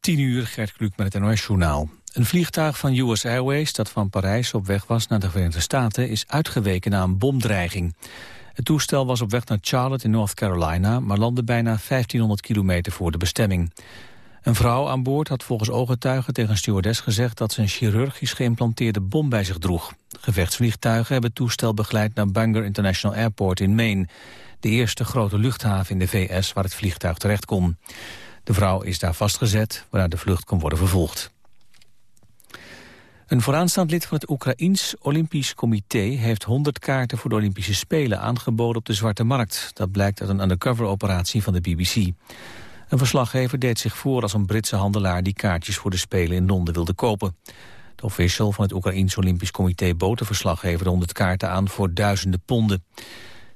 10 uur, Gert Kluk met het NOS-journaal. Een vliegtuig van US Airways dat van Parijs op weg was naar de Verenigde Staten... is uitgeweken na een bomdreiging. Het toestel was op weg naar Charlotte in North Carolina... maar landde bijna 1500 kilometer voor de bestemming. Een vrouw aan boord had volgens ooggetuigen tegen een stewardess gezegd... dat ze een chirurgisch geïmplanteerde bom bij zich droeg. Gevechtsvliegtuigen hebben het toestel begeleid naar Bangor International Airport in Maine... de eerste grote luchthaven in de VS waar het vliegtuig terecht kon. De vrouw is daar vastgezet, waarna de vlucht kon worden vervolgd. Een vooraanstaand lid van het Oekraïns Olympisch Comité... heeft 100 kaarten voor de Olympische Spelen aangeboden op de Zwarte Markt. Dat blijkt uit een undercover-operatie van de BBC. Een verslaggever deed zich voor als een Britse handelaar... die kaartjes voor de Spelen in Londen wilde kopen. De official van het Oekraïns Olympisch Comité bood de verslaggever de 100 kaarten aan voor duizenden ponden.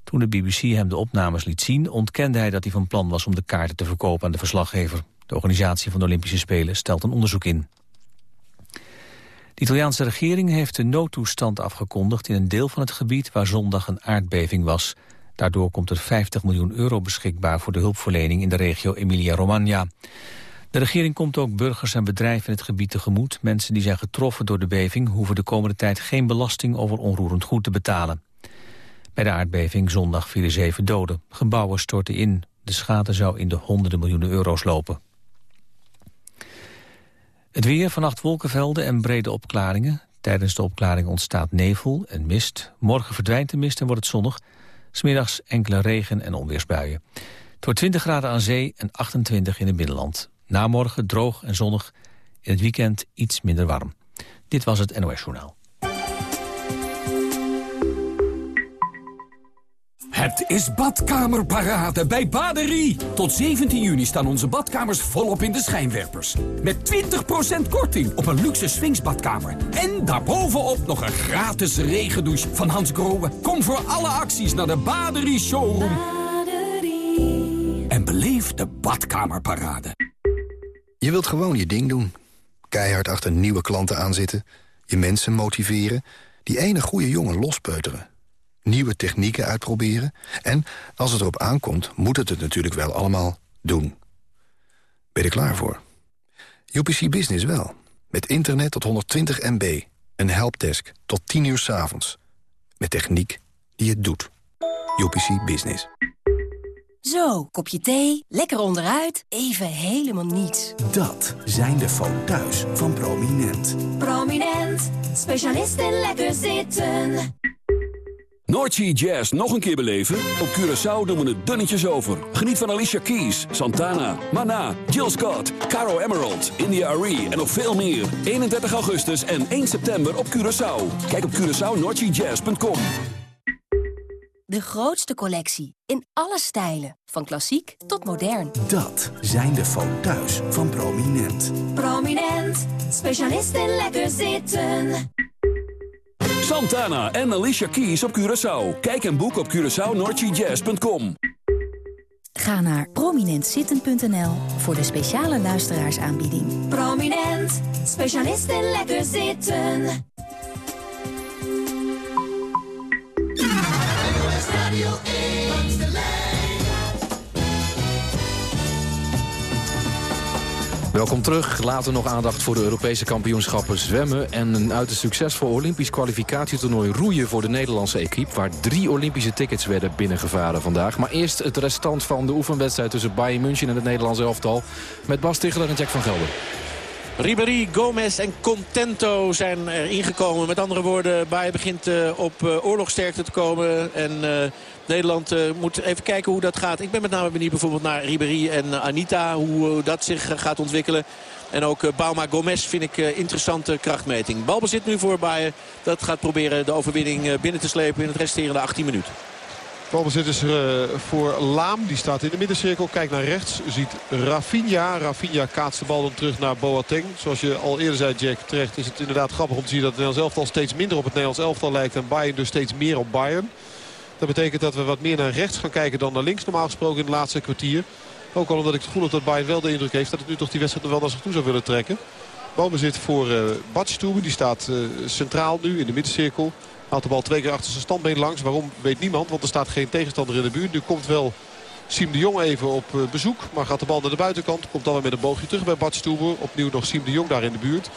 Toen de BBC hem de opnames liet zien, ontkende hij dat hij van plan was om de kaarten te verkopen aan de verslaggever. De organisatie van de Olympische Spelen stelt een onderzoek in. De Italiaanse regering heeft de noodtoestand afgekondigd in een deel van het gebied waar zondag een aardbeving was. Daardoor komt er 50 miljoen euro beschikbaar voor de hulpverlening in de regio Emilia-Romagna. De regering komt ook burgers en bedrijven in het gebied tegemoet. Mensen die zijn getroffen door de beving hoeven de komende tijd geen belasting over onroerend goed te betalen. Bij de aardbeving zondag vielen zeven doden. Gebouwen stortten in. De schade zou in de honderden miljoenen euro's lopen. Het weer, vannacht wolkenvelden en brede opklaringen. Tijdens de opklaring ontstaat nevel en mist. Morgen verdwijnt de mist en wordt het zonnig. Smiddags enkele regen- en onweersbuien. Het wordt 20 graden aan zee en 28 in het binnenland. Na morgen droog en zonnig. In het weekend iets minder warm. Dit was het NOS Journaal. Het is badkamerparade bij Baderie. Tot 17 juni staan onze badkamers volop in de schijnwerpers. Met 20% korting op een luxe swingsbadkamer. En daarbovenop nog een gratis regendouche van Hans Grohe. Kom voor alle acties naar de Baderie Showroom. Baderie. En beleef de badkamerparade. Je wilt gewoon je ding doen. Keihard achter nieuwe klanten aanzitten. Je mensen motiveren. Die ene goede jongen lospeuteren nieuwe technieken uitproberen... en als het erop aankomt, moet het het natuurlijk wel allemaal doen. Ben je er klaar voor? UPC Business wel. Met internet tot 120 MB. Een helpdesk tot 10 uur s avonds. Met techniek die het doet. UPC Business. Zo, kopje thee, lekker onderuit, even helemaal niets. Dat zijn de foto's van Prominent. Prominent, specialist in lekker zitten. Noordsea Jazz nog een keer beleven? Op Curaçao doen we het dunnetjes over. Geniet van Alicia Keys, Santana, Mana, Jill Scott, Caro Emerald, India Arie en nog veel meer. 31 augustus en 1 september op Curaçao. Kijk op CuraçaoNoordseaJazz.com De grootste collectie, in alle stijlen. Van klassiek tot modern. Dat zijn de foto's van Prominent. Prominent, specialist in lekker zitten. Santana en Alicia Keys op Curaçao. Kijk en boek op CuraçaoNordGJazz.com. Ga naar prominentzitten.nl voor de speciale luisteraarsaanbieding. Prominent, specialist in lekker zitten. Radio Welkom terug. Later nog aandacht voor de Europese kampioenschappen zwemmen... en een uiterst succesvol Olympisch kwalificatietoernooi roeien voor de Nederlandse equipe... waar drie Olympische tickets werden binnengevaren vandaag. Maar eerst het restant van de oefenwedstrijd tussen Bayern München en het Nederlandse elftal... met Bas Ticheler en Jack van Gelder. Ribéry, Gomez en Contento zijn er ingekomen. Met andere woorden, Bayern begint uh, op uh, oorlogsterkte te komen. En Nederland moet even kijken hoe dat gaat. Ik ben met name benieuwd bijvoorbeeld naar Ribéry en Anita. Hoe dat zich gaat ontwikkelen. En ook Bauma Gomez vind ik interessante krachtmeting. Balbezit nu voor Bayern. Dat gaat proberen de overwinning binnen te slepen in het resterende 18 minuten. Balbezit is er voor Laam. Die staat in de middencirkel. Kijkt naar rechts. Ziet Rafinha. Rafinha kaatst de bal dan terug naar Boateng. Zoals je al eerder zei, Jack, terecht is het inderdaad grappig om te zien dat het Nederlands elftal steeds minder op het Nederlands elftal lijkt. En Bayern dus steeds meer op Bayern. Dat betekent dat we wat meer naar rechts gaan kijken dan naar links. Normaal gesproken in het laatste kwartier. Ook al omdat ik het gevoel heb dat Bayern wel de indruk heeft dat het nu toch die wedstrijd wel naar zich toe zou willen trekken. Balbezit voor uh. Die staat uh, centraal nu in de middencirkel. Haalt de bal twee keer achter zijn standbeen langs. Waarom weet niemand, want er staat geen tegenstander in de buurt. Nu komt wel Siem de Jong even op bezoek. Maar gaat de bal naar de buitenkant. Komt dan weer met een boogje terug bij Bart Stoeber. Opnieuw nog Siem de Jong daar in de buurt.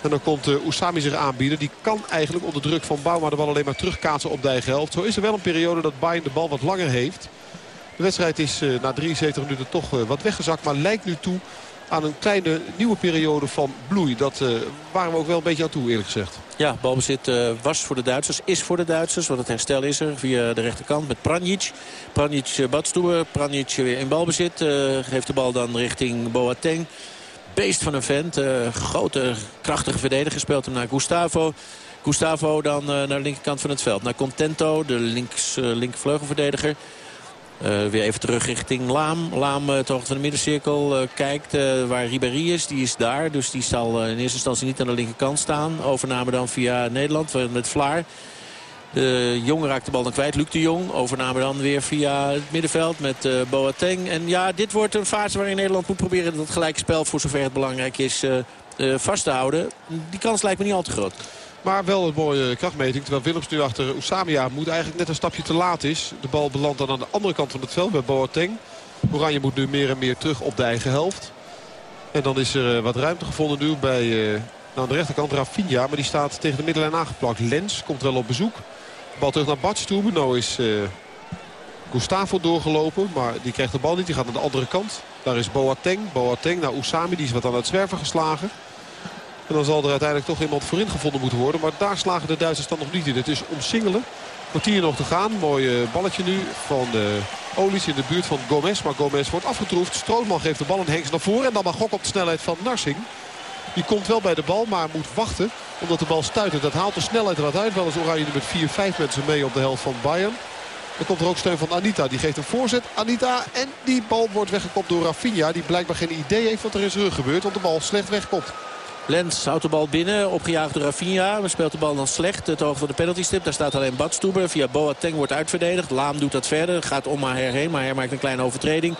En dan komt uh, Oussami zich aanbieden. Die kan eigenlijk onder druk van Bouma de bal alleen maar terugkaatsen op de eigen helft. Zo is er wel een periode dat Bayern de bal wat langer heeft. De wedstrijd is uh, na 73 minuten toch uh, wat weggezakt. Maar lijkt nu toe aan een kleine nieuwe periode van bloei. Dat waren we ook wel een beetje aan toe eerlijk gezegd. Ja, balbezit was voor de Duitsers, is voor de Duitsers. Want het herstel is er via de rechterkant met Pranjic. Pranjic Badstoer, Pranjic weer in balbezit. geeft de bal dan richting Boateng beest van een vent. Uh, grote, krachtige verdediger. Speelt hem naar Gustavo. Gustavo dan uh, naar de linkerkant van het veld. Naar Contento, de links, uh, linkervleugelverdediger. weer even terug richting Laam. Laam uh, toch van de middencirkel kijkt waar Ribéry is. Die is daar, dus die zal in eerste instantie niet aan de linkerkant staan. Overname dan via Nederland met Vlaar. De Jong raakt de bal dan kwijt. Luc de Jong overname dan weer via het middenveld met uh, Boateng. En ja, dit wordt een fase waarin Nederland moet proberen dat gelijke spel voor zover het belangrijk is uh, uh, vast te houden. Die kans lijkt me niet al te groot. Maar wel een mooie krachtmeting. Terwijl Willems nu achter Oesamia moet eigenlijk net een stapje te laat is. De bal belandt dan aan de andere kant van het veld bij Boateng. Oranje moet nu meer en meer terug op de eigen helft. En dan is er wat ruimte gevonden nu bij aan de rechterkant Rafinha. Maar die staat tegen de middenlijn aangeplakt. Lens komt wel op bezoek. Bal terug naar Bats toe. Nou is uh, Gustavo doorgelopen. Maar die krijgt de bal niet. Die gaat naar de andere kant. Daar is Boateng. Boateng naar Oussami. Die is wat aan het zwerven geslagen. En dan zal er uiteindelijk toch iemand voorin gevonden moeten worden. Maar daar slagen de Duitsers dan nog niet in. Het is omsingelen. Kwartier nog te gaan. Mooi balletje nu van de Olies in de buurt van Gomez. Maar Gomez wordt afgetroefd. Strootman geeft de bal en Henks naar voren. En dan mag Gok op de snelheid van Narsing. Die komt wel bij de bal, maar moet wachten. Omdat de bal stuitert. Dat haalt de snelheid er wat uit. Wel eens Oranje met 4-5 mensen mee op de helft van Bayern. Dan komt er ook steun van Anita. Die geeft een voorzet. Anita. En die bal wordt weggekopt door Rafinha. Die blijkbaar geen idee heeft wat er in zijn rug gebeurt. Want de bal slecht wegkomt. Lens houdt de bal binnen, opgejaagd door Rafinha. Maar speelt de bal dan slecht, het hoog van de penaltystip. Daar staat alleen Badstuber. Via Boateng wordt uitverdedigd. Laam doet dat verder, gaat om Maher heen. Maar hij maakt een kleine overtreding.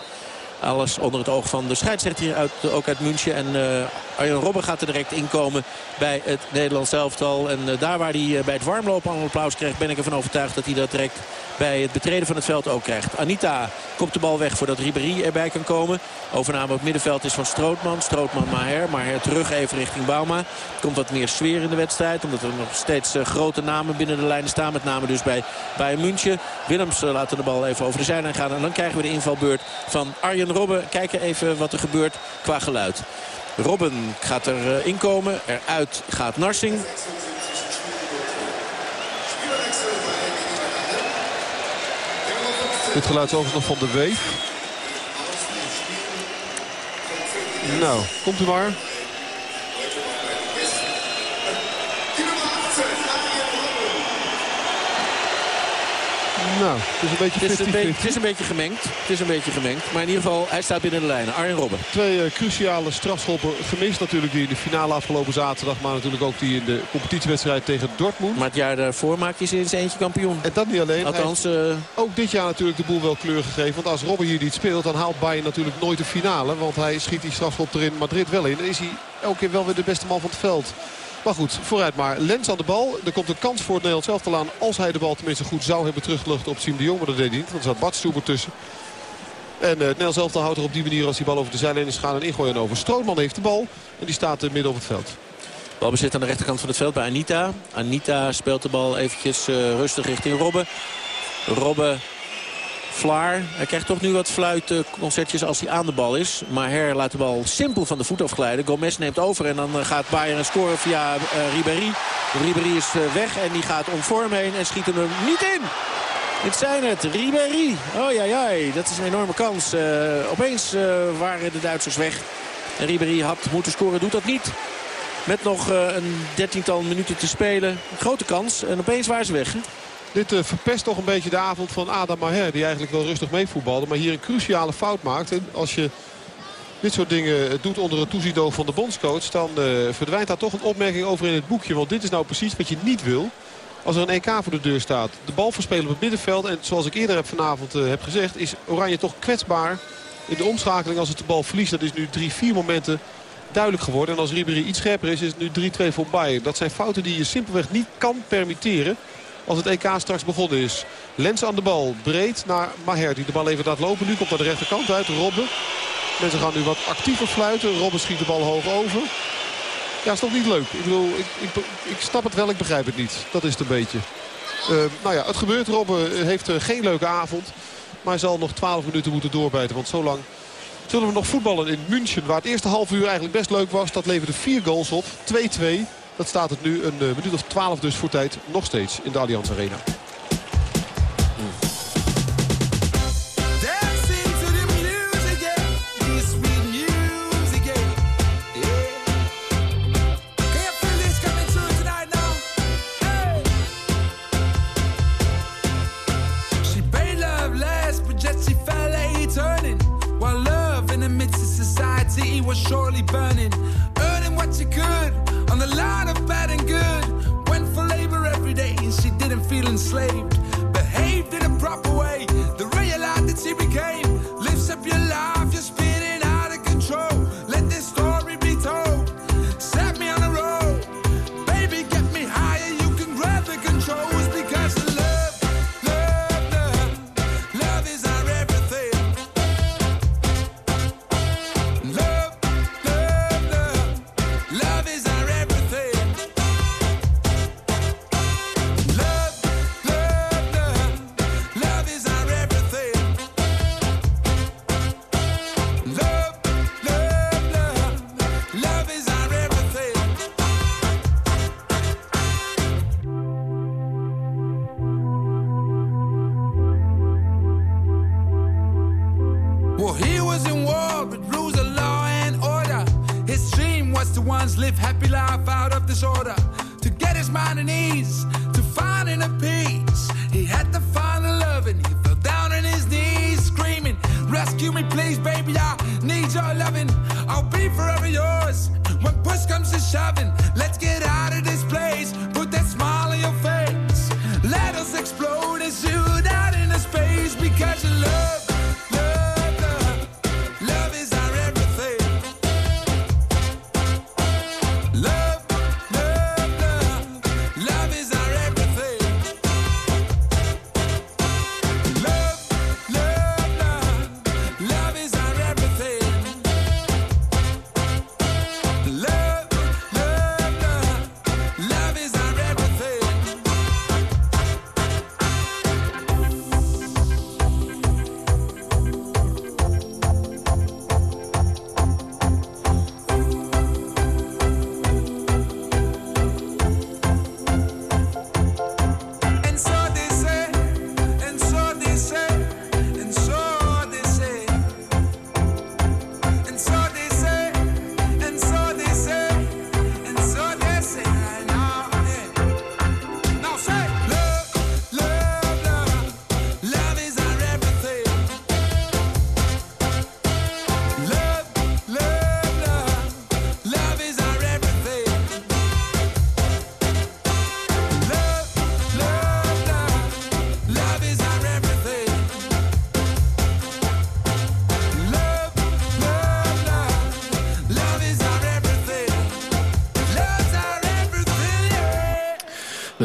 Alles onder het oog van de scheidsrechter uit, ook uit München. En uh, Arjen Robben gaat er direct inkomen bij het Nederlands elftal. En uh, daar waar hij uh, bij het warmlopen al een applaus krijgt... ben ik ervan overtuigd dat hij dat direct bij het betreden van het veld ook krijgt. Anita komt de bal weg voordat Ribéry erbij kan komen. Overname op het middenveld is van Strootman. Strootman Maher. Maher terug even richting Bauma. Komt wat meer sfeer in de wedstrijd. Omdat er nog steeds grote namen binnen de lijnen staan. Met name dus bij Bayern München. Willems laat de bal even over de zijlijn gaan. En dan krijgen we de invalbeurt van Arjen Robben. Kijken even wat er gebeurt qua geluid. Robben gaat er uh, inkomen. Eruit gaat Narsing. Dit geluid is overigens nog van de Weef. Nou, komt u maar. Nou, het is een beetje 50-50. Het, is een, beetje, het is een beetje gemengd. Het is een beetje gemengd. Maar in ieder geval, hij staat binnen de lijnen. Arjen Robben. Twee uh, cruciale strafschoppen gemist natuurlijk. Die in de finale afgelopen zaterdag. Maar natuurlijk ook die in de competitiewedstrijd tegen Dortmund. Maar het jaar daarvoor maakt hij eens eentje kampioen. En dat niet alleen. Althans, uh... ook dit jaar natuurlijk de boel wel kleur gegeven. Want als Robben hier niet speelt, dan haalt Bayern natuurlijk nooit de finale. Want hij schiet die strafschop er in Madrid wel in. Dan is hij elke keer wel weer de beste man van het veld. Maar goed, vooruit maar. Lens aan de bal. Er komt een kans voor het Nederlands zelf te aan. Als hij de bal tenminste goed zou hebben teruggelucht op Siem de Jong. Maar dat deed hij niet. Want er zat Bart Stoeber tussen. En uh, het Nederlands zelf houdt er op die manier als die bal over de zijlijn is gaan en ingooien over. Strootman heeft de bal. En die staat midden op het veld. Balbezit aan de rechterkant van het veld bij Anita. Anita speelt de bal eventjes uh, rustig richting Robben. Robben Vlaar. Hij krijgt toch nu wat fluitconcertjes als hij aan de bal is. Maar Her laat de bal simpel van de voet afglijden. Gomez neemt over en dan eh, gaat Bayern scoren via uh, Ribéry. Ribéry is uh, weg en die gaat om vorm heen en schiet hem er niet in. Dit zijn het, Ribéry. Oh ja, ja, dat is een enorme kans. Opeens waren de Duitsers weg. En Ribéry had moeten scoren, doet dat niet. Met nog een dertiental minuten te spelen. Grote kans en opeens waren ze weg. Dit uh, verpest toch een beetje de avond van Adam Maher. Die eigenlijk wel rustig meevoetbalde. Maar hier een cruciale fout maakt. En als je dit soort dingen doet onder het toezicht van de bondscoach... dan uh, verdwijnt daar toch een opmerking over in het boekje. Want dit is nou precies wat je niet wil als er een EK voor de deur staat. De bal verspelen op het middenveld. En zoals ik eerder heb vanavond heb gezegd... is Oranje toch kwetsbaar in de omschakeling als het de bal verliest. Dat is nu drie, vier momenten duidelijk geworden. En als Ribéry iets scherper is, is het nu 3-2 voor Bayern. Dat zijn fouten die je simpelweg niet kan permitteren als het EK straks begonnen is. Lens aan de bal. Breed naar Maher die de bal even laat lopen. Nu komt naar de rechterkant uit. Robben. Mensen gaan nu wat actiever fluiten. Robben schiet de bal hoog over. Ja, is toch niet leuk. Ik bedoel, ik, ik, ik snap het wel, ik begrijp het niet. Dat is het een beetje. Uh, nou ja, het gebeurt. Robben heeft uh, geen leuke avond. Maar zal nog 12 minuten moeten doorbijten. Want zo lang zullen we nog voetballen in München. Waar het eerste half uur eigenlijk best leuk was. Dat leverde vier goals op. 2-2. Dat staat het nu een uh, minuut of 12 dus voor tijd. Nog steeds in de Allianz Arena. surely burning, earning what she could feel enslaved. Behaved in a proper way, the real life that she became.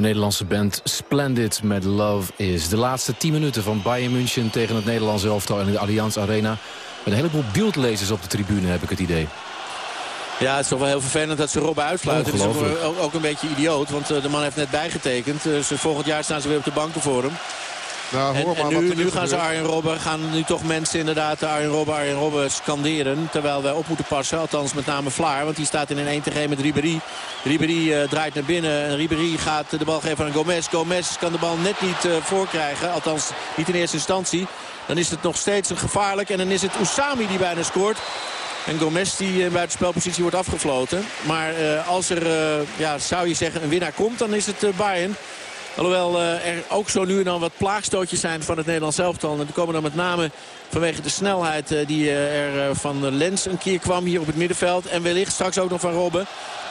Nederlandse band Splendid met Love Is. De laatste 10 minuten van Bayern München tegen het Nederlandse elftal in de Allianz Arena. Met een heleboel beeldlezers op de tribune heb ik het idee. Ja, het is toch wel heel vervelend dat ze Robben uitsluiten. Het is ook, ook, een beetje idioot, want eh, de man heeft net bijgetekend. Dus volgend jaar staan ze weer op de banken voor hem. Nou, En, hoor en maar nu, gaan ze. Arjen Robben, gaan nu toch mensen inderdaad Arjen Robben, Arjen Robben scanderen. Terwijl wij op moeten passen, althans met name Vlaar. Want die staat in een 1 tegen 1 met Ribéry. Ribéry eh, draait naar binnen en Ribéry gaat de bal geven aan Gomez. Gomez kan de bal net niet eh, voorkrijgen, althans niet in eerste instantie. Dan is het nog steeds een gevaarlijk en dan is het Oussami die bijna scoort. En Gomez die in buitenspelpositie wordt afgefloten. Maar eh, als er, eh, ja, zou je zeggen, een winnaar komt, dan is het eh, Bayern. Alhoewel eh, er ook zo nu en dan wat plaagstootjes zijn van het Nederlands elftal. En die komen dan met name vanwege de snelheid eh, die eh, er van Lens een keer kwam hier op het middenveld. En wellicht straks ook nog van Robben.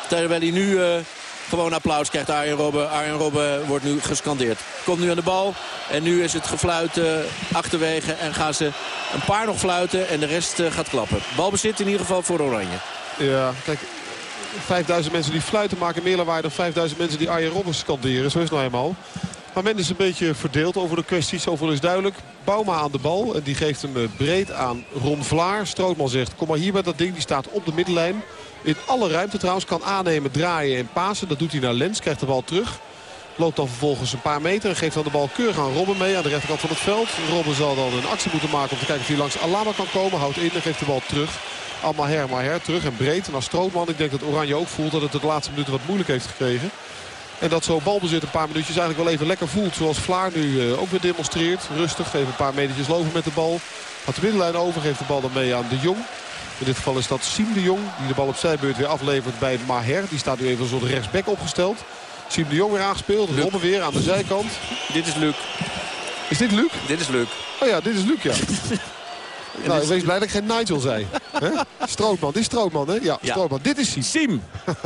Terwijl hij nu gewoon applaus krijgt, Arjen Robben. Arjen Robben wordt nu gescandeerd. Komt nu aan de bal. En nu is het gefluit achterwege. En gaan ze een paar nog fluiten. En de rest gaat klappen. Balbezit in ieder geval voor Oranje. Ja, kijk, 5000 mensen die fluiten maken meer lawaai dan 5000 mensen die Arjen Robben scanderen. Zo is het nou eenmaal. Maar men is een beetje verdeeld over de kwesties. Zoveel is duidelijk. Bouma aan de bal. En die geeft hem eh, breed aan Ron Vlaar. Strootman zegt, kom maar hier met dat ding. Die staat op de middenlijn. In alle ruimte trouwens. Kan aannemen, draaien en pasen. Dat doet hij naar Lens. Krijgt de bal terug. Loopt dan vervolgens een paar meter en geeft dan de bal keurig aan Robben mee aan de rechterkant van het veld. Robben zal dan een actie moeten maken om te kijken of hij langs Alama kan komen. Houdt in en geeft de bal terug. Allemaal her, maar her, terug en breed. En als Strootman, ik denk dat Oranje ook voelt dat het de laatste minuten wat moeilijk heeft gekregen. En dat zo balbezit een paar minuutjes eigenlijk wel even lekker voelt. Zoals Vlaar nu uh, ook weer demonstreert. Rustig, even een paar metertjes lopen met de bal. Had de middenlijn over, geeft de bal dan mee aan de Jong. In dit geval is dat Siem de Jong. Die de bal op zijbeurt weer aflevert bij Maher. Die staat nu even een soort rechtsback opgesteld. Siem de Jong weer aangespeeld. Robben weer aan de zijkant. Dit is Luc. Is dit Luc? Dit is Luc. Oh ja, dit is Luc, ja. nou, ik wees blij dat ik geen Nigel zei. Strootman, dit is Strootman, hè? Ja, Ja. Strootman. Dit is Siem. Siem.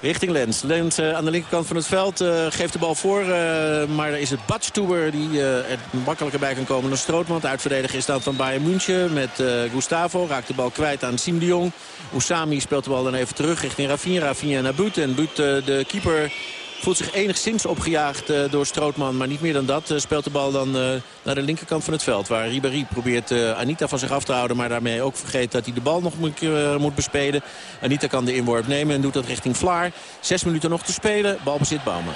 Richting Lens. Lens eh, aan de linkerkant van het veld eh, geeft de bal voor. eh, maar er is het Badstuber die er makkelijker bij kan komen dan Strootman. Het uitverdediger is dan van Bayern München met Gustavo. Raakt de bal kwijt aan Siem de Jong. Oussami speelt de bal dan even terug richting Rafinha. Rafinha naar Buut. En Buut, de keeper... Voelt zich enigszins opgejaagd eh, door Strootman, maar niet meer dan dat. eh, speelt de bal dan eh, naar de linkerkant van het veld. Waar Ribéry probeert Anita van zich af te houden. Maar daarmee ook vergeet dat hij de bal nog moet, eh, moet bespelen. Anita kan de inworp nemen en doet dat richting Vlaar. Zes minuten nog te spelen. Balbezit Bauma.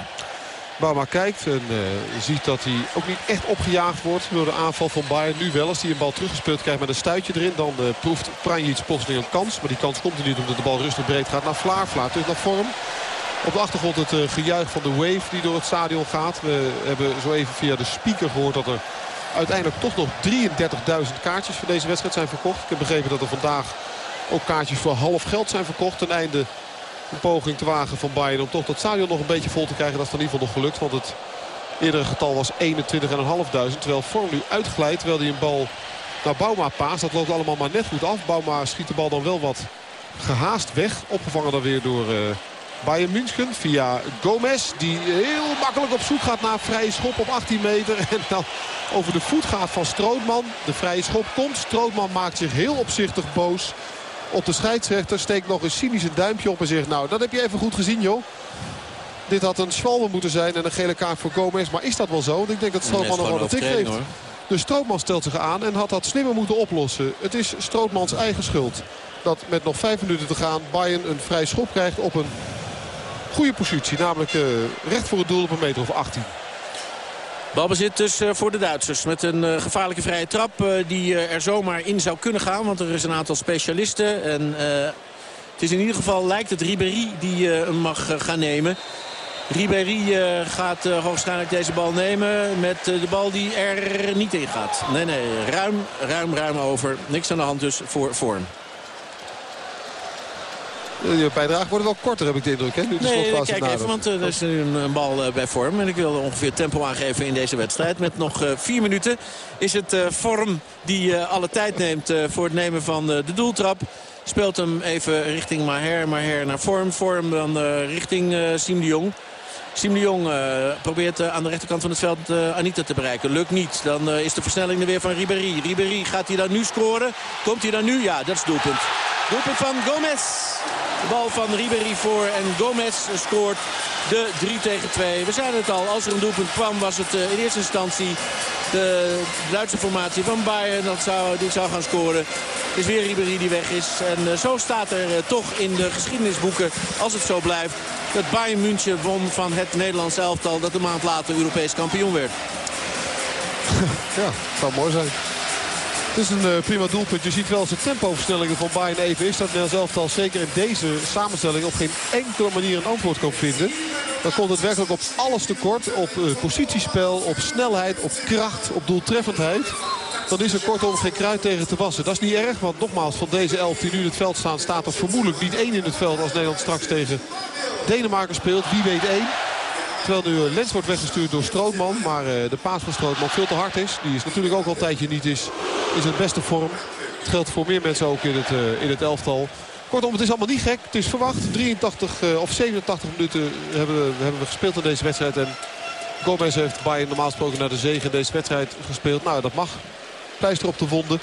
Bauma kijkt en ziet dat hij ook niet echt opgejaagd wordt door de aanval van Bayern. Nu wel, als hij een bal teruggespeeld krijgt met een stuitje erin. Dan proeft Pranjic plotseling een kans. Maar die kans komt er niet omdat de bal rustig breed gaat naar Vlaar. Vlaar terug naar vorm. Op de achtergrond het eh, gejuich van de wave die door het stadion gaat. We hebben zo even via de speaker gehoord dat er uiteindelijk toch nog 33.000 kaartjes voor deze wedstrijd zijn verkocht. Ik heb begrepen dat er vandaag ook kaartjes voor half geld zijn verkocht. Ten einde een poging te wagen van Bayern om toch dat stadion nog een beetje vol te krijgen. Dat is dan in ieder geval nog gelukt. Want het eerdere getal was 21.500. Terwijl Vorm nu uitglijdt. Terwijl hij een bal naar Bouma paast. Dat loopt allemaal maar net goed af. Bouma schiet de bal dan wel wat gehaast weg. Opgevangen dan weer door... eh, Bayern München via Gomez. Die heel makkelijk op zoek gaat naar vrije schop op 18 meter. En dan over de voet gaat van Strootman. De vrije schop komt. Strootman maakt zich heel opzichtig boos op de scheidsrechter. Steekt nog een cynisch een duimpje op en zegt... Nou, dat heb je even goed gezien, joh. Dit had een Schwalbe moeten zijn en een gele kaart voor Gomez. Maar is dat wel zo? Want ik denk dat Strootman nog wel een tik heeft. Dus Strootman stelt zich aan en had dat slimmer moeten oplossen. Het is Strootmans eigen schuld. Dat met nog vijf minuten te gaan Bayern een vrij schop krijgt op een goede positie. Namelijk eh, recht voor het doel op een meter of 18. Balbezit dus eh, voor de Duitsers. Met een eh, gevaarlijke vrije trap die er zomaar in zou kunnen gaan. Want er is een aantal specialisten. En het is in ieder geval, lijkt het Ribéry die hem mag gaan nemen. Ribéry gaat hoogstwaarschijnlijk deze bal nemen met de bal die er niet in gaat. Nee, nee, ruim, ruim, ruim over. Niks aan de hand dus voor vorm. Je bijdrage wordt wel korter, heb ik de indruk. Hè? Nu de Nee, kijk even, want eh, er is nu een, een bal eh, bij vorm. En ik wil ongeveer tempo aangeven in deze wedstrijd. Met nog eh, vier minuten is het eh, vorm die eh, alle tijd neemt eh, voor het nemen van eh, de doeltrap. Speelt hem even richting Maher, Maher naar vorm. Vorm dan eh, richting eh Siem de Jong. Siem de Jong eh, probeert eh, aan de rechterkant van het veld eh, Anita te bereiken. Lukt niet. Dan eh, is de versnelling er weer van Ribéry. Ribéry gaat hij dan nu scoren? Komt hij dan nu? Ja, dat is doelpunt. Doelpunt van Gomez. Bal van Ribéry voor en Gomez scoort de 3 tegen 2. We zeiden het al, als er een doelpunt kwam was het eh, in eerste instantie de Duitse formatie van Bayern dat zou, die zou gaan scoren. Het is weer Ribéry die weg is. En eh, zo staat er eh, toch in de geschiedenisboeken, als het zo blijft... dat Bayern München won van het Nederlands elftal dat een maand later Europees kampioen werd. Ja, het zou mooi zijn. Het is een eh, prima doelpunt. Je ziet wel als de tempoversnellingen van Bayern even is. Dat Nederlands elftal zeker in deze samenstelling op geen enkele manier een antwoord kan vinden. Dan komt het werkelijk op alles tekort. Op eh, positiespel, op snelheid, op kracht, op doeltreffendheid. Dan is er kortom geen kruid tegen te wassen. Dat is niet erg, want nogmaals, van deze elf die nu in het veld staan... staat er vermoedelijk niet één in het veld als Nederland straks tegen Denemarken speelt. Wie weet één. Terwijl nu Lens wordt weggestuurd door Strootman. Maar eh, de paas van Strootman veel te hard is. Die is natuurlijk ook al een tijdje niet is, is het beste vorm. Het geldt voor meer mensen ook in het, eh, in het elftal. Kortom, het is allemaal niet gek. Het is verwacht. 83 eh, of 87 minuten hebben we, hebben we gespeeld in deze wedstrijd. En Gomez heeft Bayern normaal gesproken naar de zege in deze wedstrijd gespeeld. Nou, dat mag. Pleister op de wonden.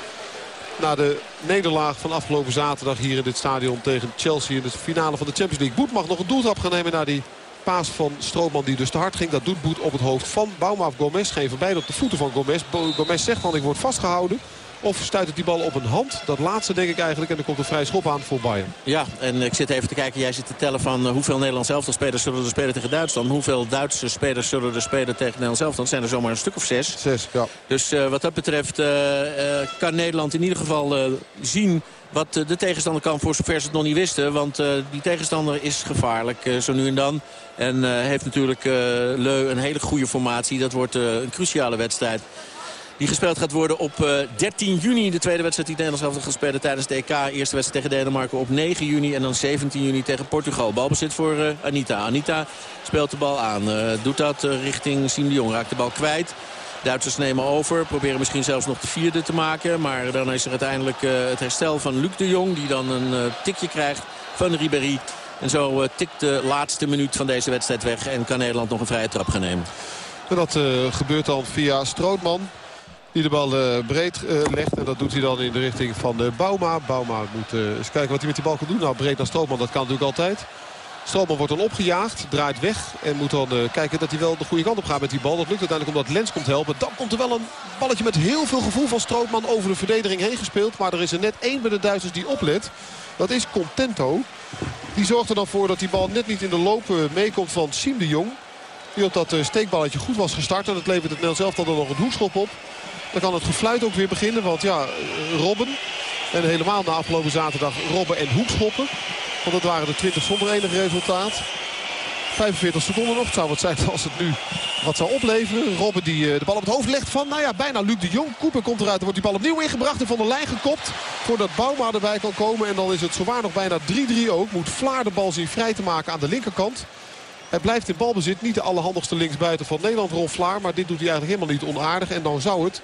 Na de nederlaag van afgelopen zaterdag hier in dit stadion tegen Chelsea in de finale van de Champions League. Boet mag nog een doeltrap gaan nemen naar die paas van Strootman die dus te hard ging. Dat doet Boet op het hoofd van Bauma of Gomez. Geen beide op de voeten van Gomez. Gomez zegt van ik word vastgehouden. Of stuit het die bal op een hand? Dat laatste denk ik eigenlijk. En er komt een vrij schop aan voor Bayern. Ja, en ik zit even te kijken. Jij zit te tellen van uh, hoeveel Nederlands elftal spelers zullen er spelen tegen Duitsland. Hoeveel Duitse spelers zullen er spelen tegen Nederlands elftal. Zijn er zomaar een stuk of zes. Zes, ja. Dus uh, wat dat betreft uh, kan Nederland in ieder geval zien wat de tegenstander kan voor zover ze het nog niet wisten. Want die tegenstander is gevaarlijk zo nu en dan. En heeft natuurlijk Leu een hele goede formatie. Dat wordt een cruciale wedstrijd. Die gespeeld gaat worden op 13 eh, juni. De tweede wedstrijd die Nederland zelf gaat spelen tijdens de EK. Eerste wedstrijd tegen Denemarken op 9 juni. En dan 17 juni tegen Portugal. Balbezit voor uh, Anita. Anita speelt de bal aan. Uh, doet dat richting Siem de Jong. Raakt de bal kwijt. Duitsers nemen over. Proberen misschien zelfs nog de vierde te maken. Maar dan is er uiteindelijk het herstel van Luc de Jong. Die dan een tikje krijgt van Ribéry. En zo tikt de laatste minuut van deze wedstrijd weg. En kan Nederland nog een vrije trap gaan nemen. En dat gebeurt dan via Strootman. Die de bal uh, breed uh, legt. En dat doet hij dan in de richting van uh, Bauma. Bauma moet eens kijken wat hij met die bal kan doen. Nou, breed naar Stroopman, dat kan natuurlijk altijd. Stroopman wordt dan opgejaagd, draait weg. En moet dan kijken dat hij wel de goede kant op gaat met die bal. Dat lukt uiteindelijk omdat Lens komt helpen. Dan komt er wel een balletje met heel veel gevoel van Stroopman over de verdediging heen gespeeld. Maar er is er net één bij de Duitsers die oplet. Dat is Contento. Die zorgt er dan voor dat die bal net niet in de loop meekomt van Siem de Jong. Die op dat steekballetje goed was gestart. En dat levert het Nel zelf dan nog een hoekschop op. Dan kan het gefluit ook weer beginnen. Want ja, Robben. En helemaal na afgelopen zaterdag Robben en Hoekschoppen. Want dat waren de 20 zonder enig resultaat. 45 seconden nog. Het zou wat zijn als het nu wat zou opleveren. Robben die eh, de bal op het hoofd legt van, nou ja, bijna Luc de Jong. Cooper komt eruit, dan wordt die bal opnieuw ingebracht en van de lijn gekopt. Voordat Bouma erbij kan komen. En dan is het zowaar nog bijna 3-3 ook. Moet Vlaar de bal zien vrij te maken aan de linkerkant. Hij blijft in balbezit. Niet de allerhandigste linksbuiten van Nederland, Rolf Vlaar. Maar dit doet hij eigenlijk helemaal niet onaardig. En dan zou het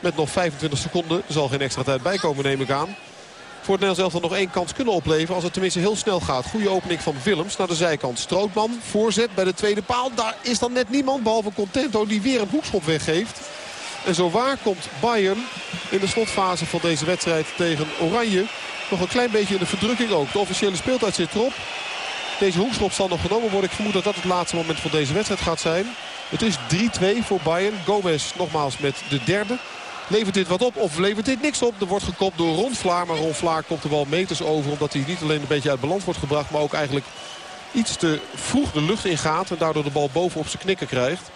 met nog 25 seconden, zal geen extra tijd bijkomen neem ik aan. Voor het Nederlands nog één kans kunnen opleveren. Als het tenminste heel snel gaat. Goede opening van Willems naar de zijkant. Strootman, voorzet bij de tweede paal. Daar is dan net niemand, behalve Contento, die weer een hoekschop weggeeft. En zo waar komt Bayern in de slotfase van deze wedstrijd tegen Oranje. Nog een klein beetje in de verdrukking ook. De officiële speeltijd zit erop. Deze hoekschop zal nog genomen worden. Ik vermoed dat dat het laatste moment van deze wedstrijd gaat zijn. Het is 3-2 voor Bayern. Gomez nogmaals met de derde. Levert dit wat op of levert dit niks op? Er wordt gekopt door Ron Vlaar. Maar Ron Vlaar komt er wel meters over. Omdat hij niet alleen een beetje uit balans wordt gebracht. Maar ook eigenlijk iets te vroeg de lucht ingaat. En daardoor de bal boven op zijn knikken krijgt.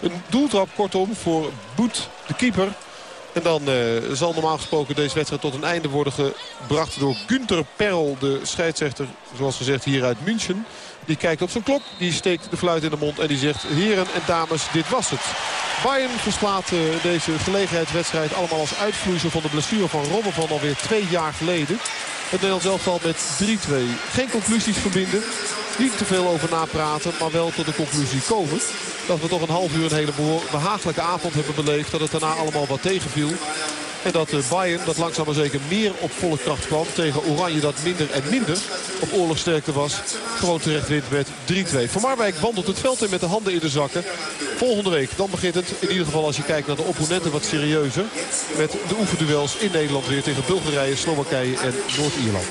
Een doeltrap kortom voor Boet, de keeper. En dan uh, zal normaal gesproken deze wedstrijd tot een einde worden gebracht door Günther Perl. De scheidsrechter, zoals gezegd, hier uit München. Die kijkt op zijn klok, die steekt de fluit in de mond en die zegt... heren en dames, dit was het. Bayern verslaat uh, deze gelegenheidswedstrijd allemaal als uitvloeisel van de blessure van Robben van alweer twee jaar geleden. Het Nederlands elftal met 3-2. Geen conclusies verbinden. Niet te veel over napraten, maar wel tot de conclusie komen. Dat we toch een half uur een hele behagelijke avond hebben beleefd. Dat het daarna allemaal wat tegenviel. En dat eh, Bayern, dat langzaam maar zeker meer op volle kracht kwam. Tegen Oranje dat minder en minder op oorlogsterkte was. Gewoon terecht wint met 3-2. Van Marwijk wandelt het veld in met de handen in de zakken. Volgende week, dan begint het. In ieder geval als je kijkt naar de opponenten wat serieuzer. Met de oefenduels in Nederland weer tegen Bulgarije, Slowakije en Noord-Ierland.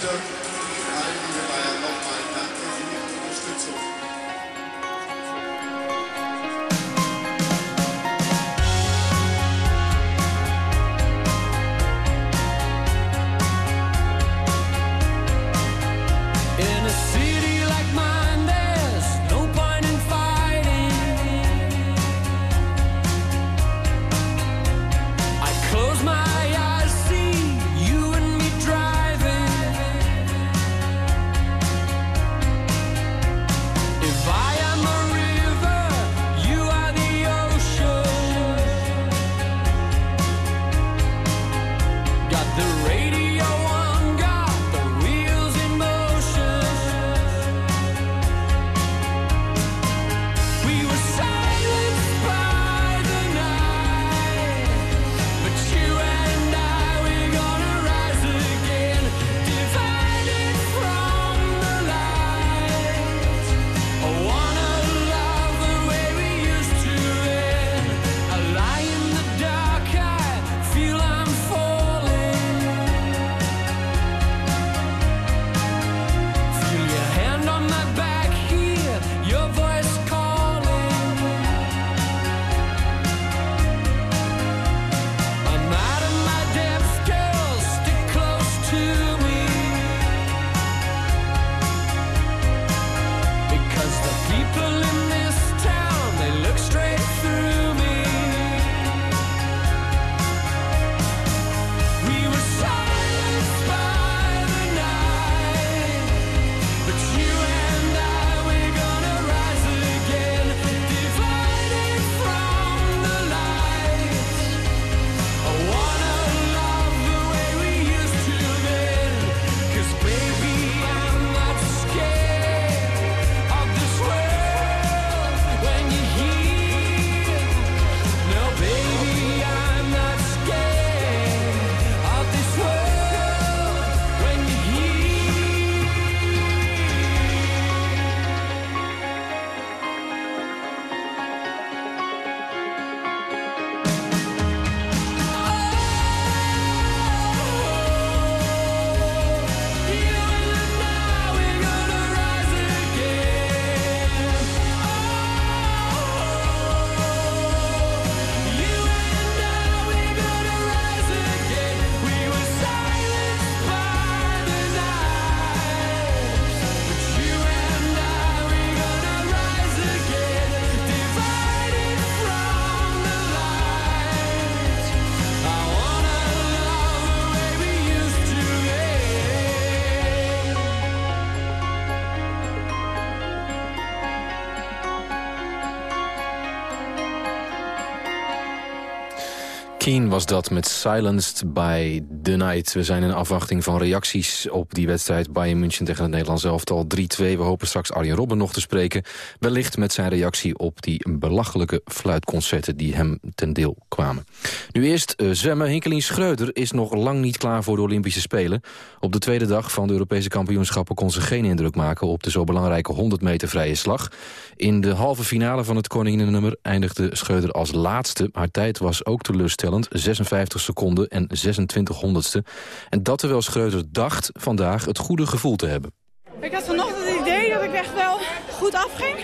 Keen was dat met Silenced by the Night. We zijn in afwachting van reacties op die wedstrijd Bayern München tegen het Nederlands elftal 3-2. We hopen straks Arjen Robben nog te spreken. Wellicht met zijn reactie op die belachelijke fluitconcerten die hem ten deel kwamen. Nu eerst uh, zwemmen. Hinkelien Schreuder is nog lang niet klaar voor de Olympische Spelen. Op de tweede dag van de Europese kampioenschappen kon ze geen indruk maken op de zo belangrijke 100 meter vrije slag. In de halve finale van het koninginnennummer eindigde Schreuder als laatste. Haar tijd was ook teleurstellend, 56 seconden en 26 honderdste. En dat terwijl Schreuder dacht vandaag het goede gevoel te hebben. Ik had vanochtend het idee dat ik echt wel goed afging.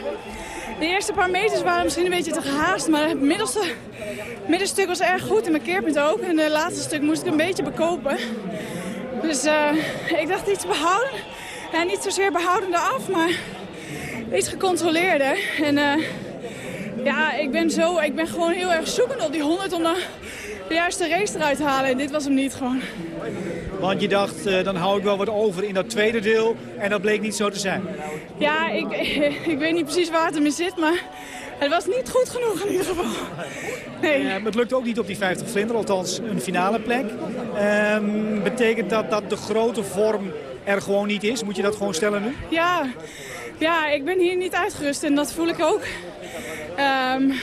De eerste paar meters waren misschien een beetje te gehaast, maar het middelste, middenstuk was erg goed en mijn keerpunt ook. En het laatste stuk moest ik een beetje bekopen. Dus uh, ik dacht iets behouden. Ja, niet zozeer behoudende af, maar iets gecontroleerder. En uh, ja, ik ben, zo, ik ben gewoon heel erg zoekend op die 100 om dan de juiste race eruit te halen. En dit was hem niet gewoon. Want je dacht, uh, dan hou ik wel wat over in dat tweede deel. En dat bleek niet zo te zijn. Ja, ik, ik weet niet precies waar het hem in zit, maar het was niet goed genoeg in ieder geval. Nee. Uh, het lukt ook niet op die 50 vlinder, althans een finale plek. Uh, betekent dat dat de grote vorm er gewoon niet is? Moet je dat gewoon stellen nu? Ja, ja ik ben hier niet uitgerust en dat voel ik ook. Um,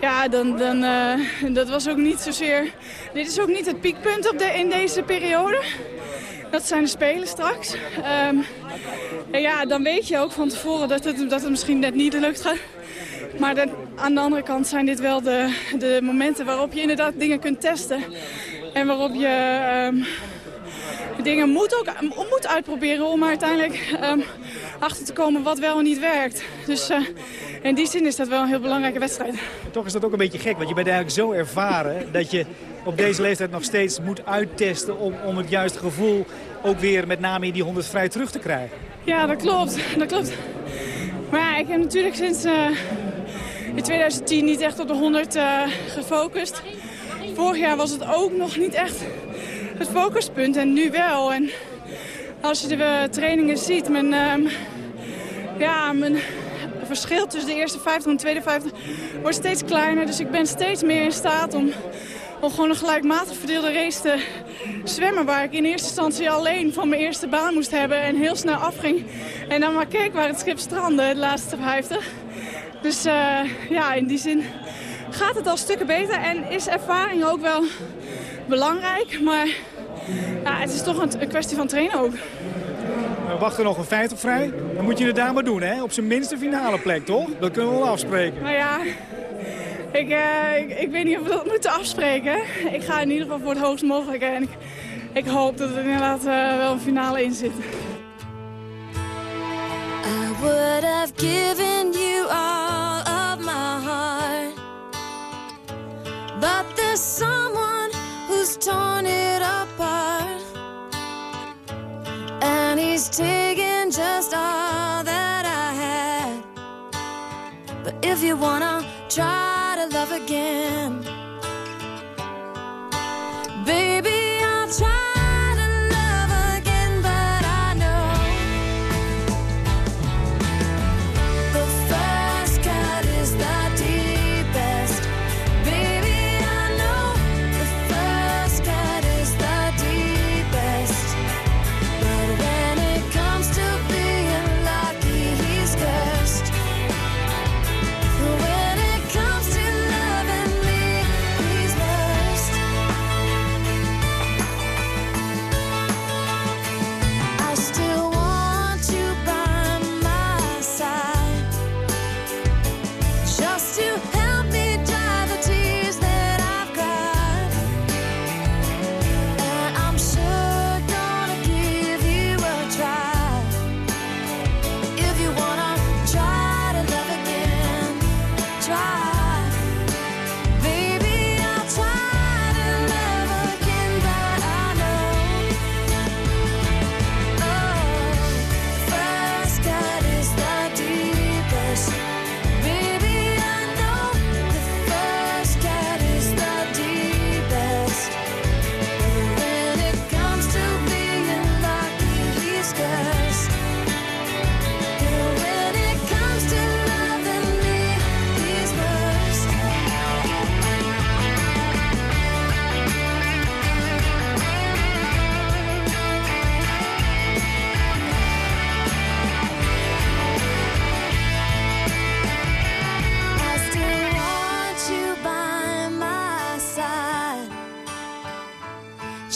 ja, dan, dan, uh, dat was ook niet zozeer... Dit is ook niet het piekpunt op de, in deze periode. Dat zijn de Spelen straks. Um, ja, dan weet je ook van tevoren dat het, dat het misschien net niet lukt. Maar aan de andere kant zijn dit wel de, de momenten waarop je inderdaad dingen kunt testen. En waarop je um, dingen moet, ook, moet uitproberen om uiteindelijk um, achter te komen wat wel en niet werkt. Dus uh, in die zin is dat wel een heel belangrijke wedstrijd. Toch is dat ook een beetje gek, want je bent eigenlijk zo ervaren dat je op deze leeftijd nog steeds moet uittesten om, om het juiste gevoel ook weer met name in die 100 vrij terug te krijgen. Ja, dat klopt. Dat klopt. Maar ja, ik heb natuurlijk sinds uh, in 2010 niet echt op de 100 uh, gefocust. Vorig jaar was het ook nog niet echt het focuspunt en nu wel. En als je de trainingen ziet, mijn, uh, ja, mijn verschil tussen de eerste 50 en de tweede 50 wordt steeds kleiner. Dus ik ben steeds meer in staat om, om gewoon een gelijkmatig verdeelde race te zwemmen. Waar ik in eerste instantie alleen van mijn eerste baan moest hebben en heel snel afging. En dan maar keek waar het schip strandde, de laatste 50. Dus uh, ja, in die zin gaat het al stukken beter en is ervaring ook wel belangrijk. Maar ja, het is toch een, een kwestie van trainen ook. We wachten nog een 50 vrij. Dan moet je het daar maar doen, hè? Op zijn minste finale plek, toch? Dat kunnen we wel afspreken. Nou ja, ik, uh, ik, ik, weet niet of we dat moeten afspreken. Ik ga in ieder geval voor het hoogst mogelijke. En ik, ik hoop dat er inderdaad uh, wel een finale in zit. I would have given you all of my heart But there's someone torn it apart. And he's taking just all that I had. But if you wanna try to love again Baby,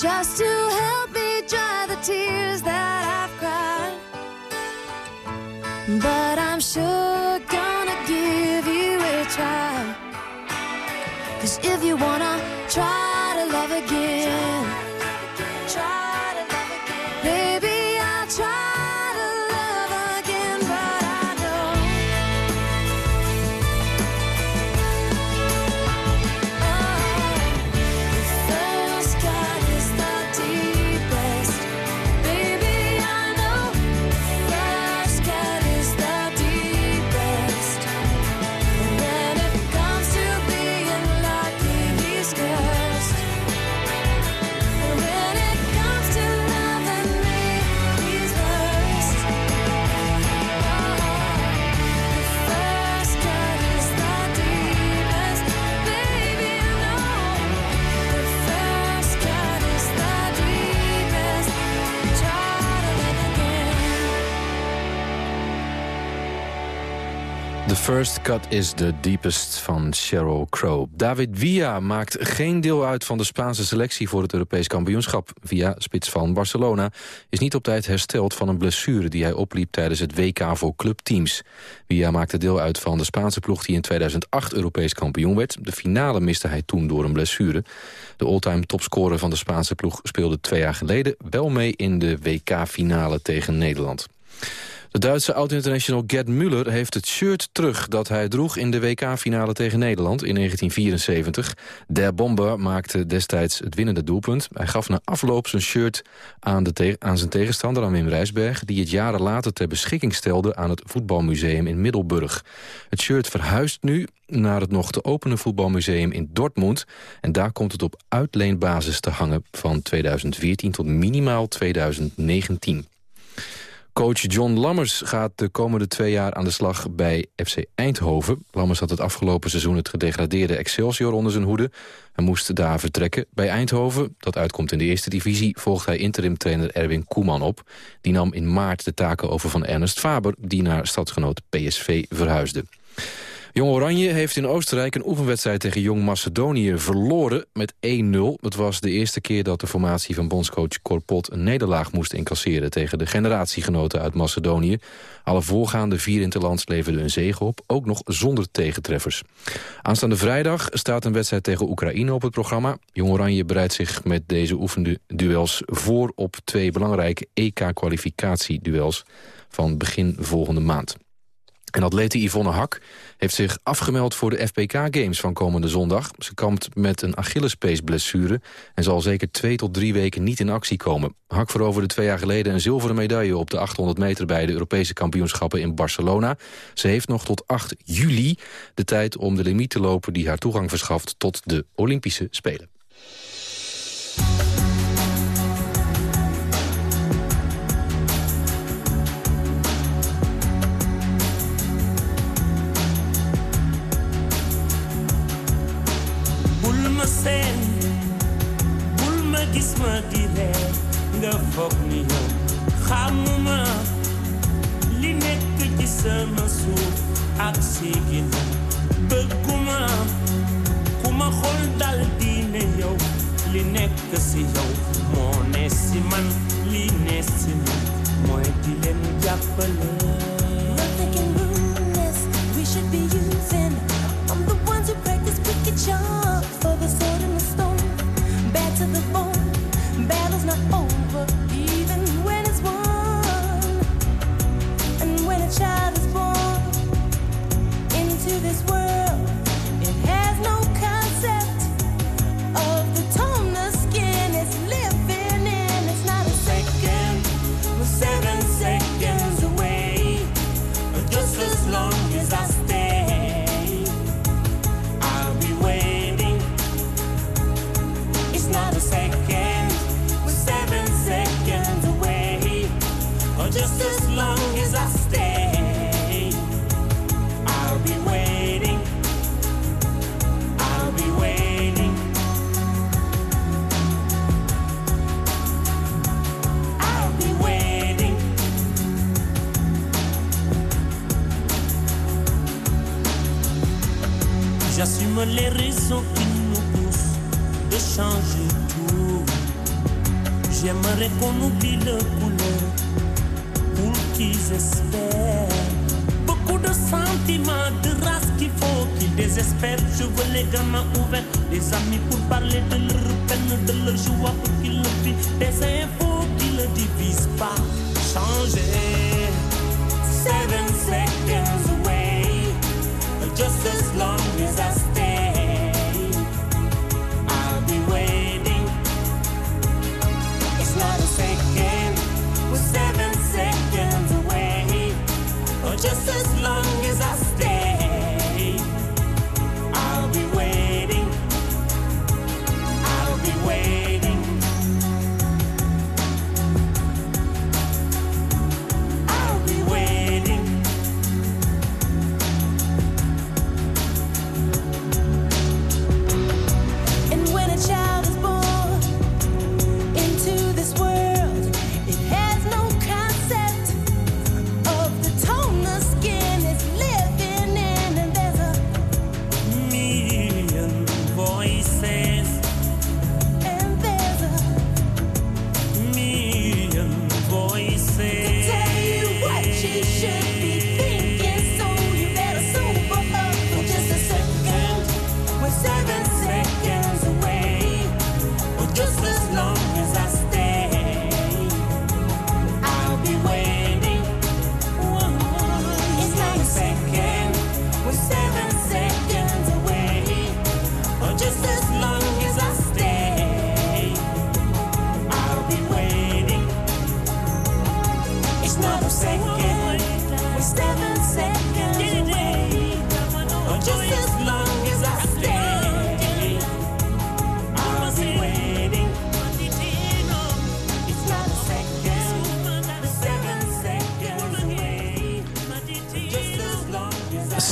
just to help me dry the tears that First Cut is the Deepest van Sheryl Crow. David Villa maakt geen deel uit van de Spaanse selectie voor het Europees kampioenschap. Villa, spits van Barcelona, is niet op tijd hersteld van een blessure die hij opliep tijdens het WK voor clubteams. Villa maakte deel uit van de Spaanse ploeg die in 2008 Europees kampioen werd. De finale miste hij toen door een blessure. De all-time topscorer van de Spaanse ploeg speelde twee jaar geleden wel mee in de WK-finale tegen Nederland. De Duitse oud-international Gerd Müller heeft het shirt terug... dat hij droeg in de WK-finale tegen Nederland in 1974. Der Bomber maakte destijds het winnende doelpunt. Hij gaf na afloop zijn shirt aan, de aan zijn tegenstander, aan Wim Rijsberg... die het jaren later ter beschikking stelde aan het voetbalmuseum in Middelburg. Het shirt verhuist nu naar het nog te openen voetbalmuseum in Dortmund... en daar komt het op uitleenbasis te hangen van 2014 tot minimaal 2019. Coach John Lammers gaat de komende twee jaar aan de slag bij FC Eindhoven. Lammers had het afgelopen seizoen het gedegradeerde Excelsior onder zijn hoede. Hij moest daar vertrekken. Bij Eindhoven, dat uitkomt in de eerste divisie... volgt hij interim-trainer Erwin Koeman op. Die nam in maart de taken over van Ernest Faber... die naar stadsgenoot PSV verhuisde. Jong Oranje heeft in Oostenrijk een oefenwedstrijd tegen Jong Macedonië verloren met 1-0. Het was de eerste keer dat de formatie van bondscoach Korpot een nederlaag moest incasseren tegen de generatiegenoten uit Macedonië. Alle voorgaande vier interlands leverden een zege op, ook nog zonder tegentreffers. Aanstaande vrijdag staat een wedstrijd tegen Oekraïne op het programma. Jong Oranje bereidt zich met deze oefenduels voor op twee belangrijke EK-kwalificatieduels van begin volgende maand. En atlete Yvonne Hak heeft zich afgemeld voor de FPK Games van komende zondag. Ze kampt met een Achillespees-blessure en zal zeker twee tot drie weken niet in actie komen. Hak veroverde twee jaar geleden een zilveren medaille op de 800 meter bij de Europese kampioenschappen in Barcelona. Ze heeft nog tot 8 juli de tijd om de limiet te lopen die haar toegang verschaft tot de Olympische Spelen. Ma gis ma di reer nga foog ni yow xamuma li nekk ci sama suuf ak si ginnaaw bëgguma ku ma xool dal di ne yow li nekk si yow moo si man li si man mooy di Les gamins ouverts, des amis pour parler de leur peine, de leur joie pour qu'ils le vivent. Des